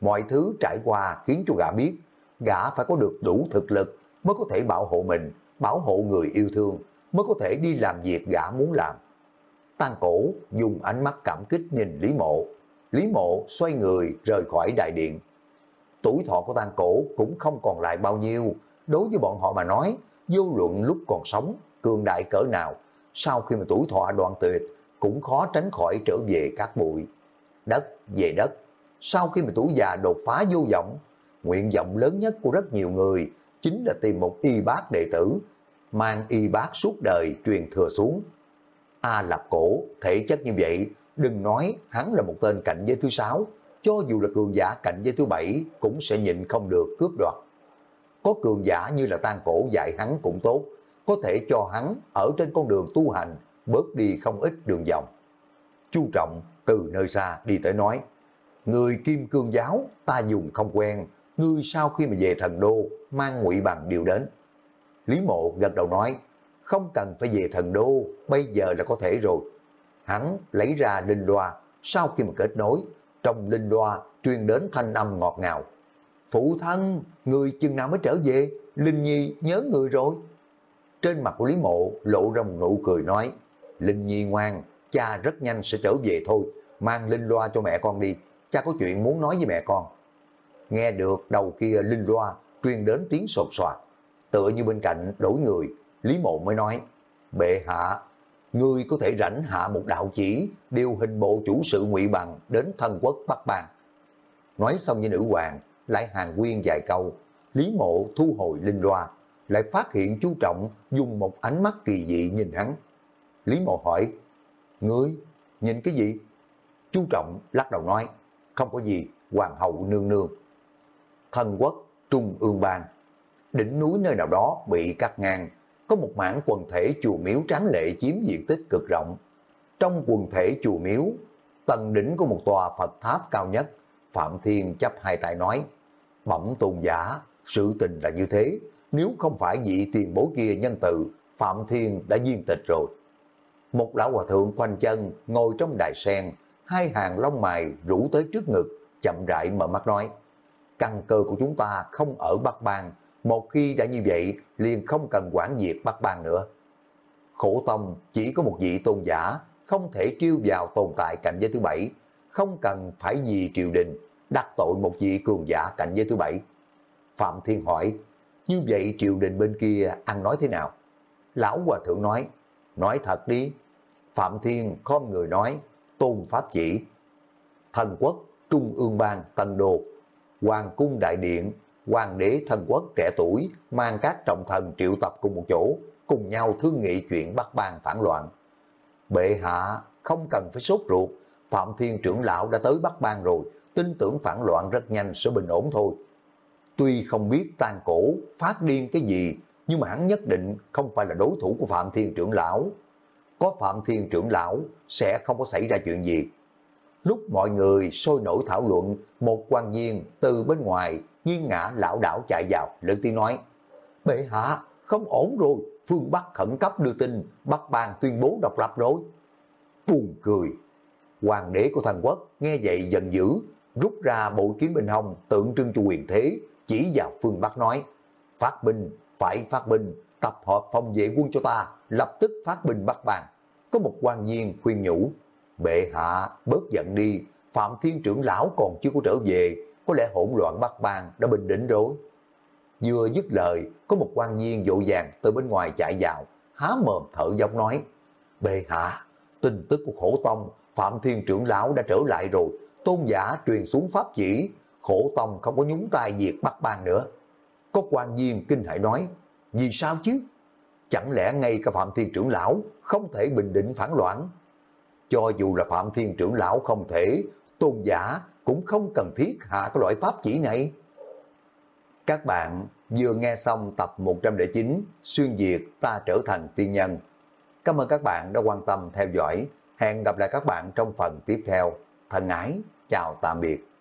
Speaker 1: Mọi thứ trải qua khiến cho gã biết, gã phải có được đủ thực lực mới có thể bảo hộ mình, bảo hộ người yêu thương, mới có thể đi làm việc gã muốn làm. Tăng cổ dùng ánh mắt cảm kích nhìn Lý Mộ. Lý Mộ xoay người rời khỏi đại điện. Tuổi thọ của Tăng cổ cũng không còn lại bao nhiêu. Đối với bọn họ mà nói, vô luận lúc còn sống, cường đại cỡ nào, sau khi mà tuổi thọ đoạn tuyệt, cũng khó tránh khỏi trở về các bụi. Đất về đất, sau khi mà tuổi già đột phá vô vọng, nguyện vọng lớn nhất của rất nhiều người chính là tìm một y bác đệ tử, mang y bác suốt đời truyền thừa xuống. A Lạp Cổ, thể chất như vậy, đừng nói hắn là một tên cạnh giới thứ sáu, cho dù là cường giả cạnh giới thứ bảy cũng sẽ nhịn không được cướp đoạt có cường giả như là tan cổ dạy hắn cũng tốt, có thể cho hắn ở trên con đường tu hành bớt đi không ít đường vòng. Chu Trọng từ nơi xa đi tới nói, Người kim cương giáo ta dùng không quen, ngươi sau khi mà về thần đô mang ngụy bằng điều đến. Lý mộ gật đầu nói, không cần phải về thần đô, bây giờ là có thể rồi. Hắn lấy ra linh loa, sau khi mà kết nối, trong linh loa truyền đến thanh âm ngọt ngào. Phụ thân, người chừng nào mới trở về, Linh Nhi nhớ người rồi. Trên mặt của Lý Mộ lộ ra một nụ cười nói, Linh Nhi ngoan, cha rất nhanh sẽ trở về thôi, mang Linh loa cho mẹ con đi, cha có chuyện muốn nói với mẹ con. Nghe được đầu kia Linh loa truyền đến tiếng sột soạt, tựa như bên cạnh đổi người, Lý Mộ mới nói, bệ hạ, ngươi có thể rảnh hạ một đạo chỉ, điều hình bộ chủ sự ngụy bằng đến thân quốc Bắc Bang. Nói xong với nữ hoàng, lại hàng quyên vài câu, Lý Mộ thu hồi linh loa, lại phát hiện chú Trọng dùng một ánh mắt kỳ dị nhìn hắn. Lý Mộ hỏi, Ngươi, nhìn cái gì? Chú Trọng lắc đầu nói, không có gì, Hoàng hậu nương nương. Thân quốc, Trung ương bang, đỉnh núi nơi nào đó bị cắt ngang, có một mảng quần thể chùa miếu tráng lệ chiếm diện tích cực rộng. Trong quần thể chùa miếu, tầng đỉnh của một tòa Phật tháp cao nhất, Phạm Thiên chấp hai tay nói, bẩm tôn giả, sự tình là như thế, nếu không phải vị tiền bối kia nhân từ, Phạm Thiên đã viên tịch rồi. Một lão hòa thượng quanh chân ngồi trong đài sen, hai hàng lông mày rủ tới trước ngực, chậm rãi mở mắt nói, căn cơ của chúng ta không ở Bắc Bang, một khi đã như vậy liền không cần quản diệt Bắc Bang nữa. Khổ tông chỉ có một vị tôn giả, không thể triêu vào tồn tại cảnh giới thứ bảy, không cần phải vì triều đình đặt tội một vị cường giả cảnh giới thứ bảy. Phạm Thiên hỏi, như vậy triều đình bên kia ăn nói thế nào? Lão Hòa Thượng nói, nói thật đi. Phạm Thiên con người nói, tôn pháp chỉ. Thần quốc, Trung ương bang, Tân Đô, Hoàng cung đại điện, Hoàng đế thần quốc trẻ tuổi mang các trọng thần triệu tập cùng một chỗ, cùng nhau thương nghị chuyện bắt bang phản loạn. Bệ hạ không cần phải sốt ruột, Phạm Thiên trưởng lão đã tới bắt bang rồi, tin tưởng phản loạn rất nhanh sẽ bình ổn thôi. Tuy không biết tan cổ, phát điên cái gì, nhưng mà hắn nhất định không phải là đối thủ của Phạm Thiên trưởng lão. Có Phạm Thiên trưởng lão sẽ không có xảy ra chuyện gì. Lúc mọi người sôi nổi thảo luận, một quan viên từ bên ngoài nghiêng ngã lão đảo chạy vào, lớn tiếng nói, Bệ hạ, không ổn rồi, phương Bắc khẩn cấp đưa tin, Bắc bang tuyên bố độc lập rồi. Buồn cười, hoàng đế của thần quốc nghe vậy giận dữ, rút ra bộ kiếm bình hồng tượng trưng cho quyền thế, chỉ vào phương Bắc nói, phát binh, phải phát binh, tập hợp phòng vệ quân cho ta, lập tức phát binh Bắc bang. Có một quan viên khuyên nhủ, bệ hạ bớt giận đi, Phạm Thiên trưởng lão còn chưa có trở về, có lẽ hỗn loạn bắt bang đã bình định rồi. Vừa dứt lời, có một quan viên dội vàng từ bên ngoài chạy vào, há mồm thở dốc nói, bệ hạ, tin tức của khổ tông, Phạm Thiên trưởng lão đã trở lại rồi, tôn giả truyền xuống pháp chỉ, khổ tông không có nhúng tay việc bắt bang nữa. Có quan viên kinh hãi nói, vì sao chứ? Chẳng lẽ ngay cả Phạm Thiên trưởng lão không thể bình định phản loạn? Cho dù là Phạm Thiên trưởng lão không thể, tôn giả cũng không cần thiết hạ cái loại pháp chỉ này. Các bạn vừa nghe xong tập 109 Xuyên Việt ta trở thành tiên nhân. Cảm ơn các bạn đã quan tâm theo dõi. Hẹn gặp lại các bạn trong phần tiếp theo. Thân ái, chào tạm biệt.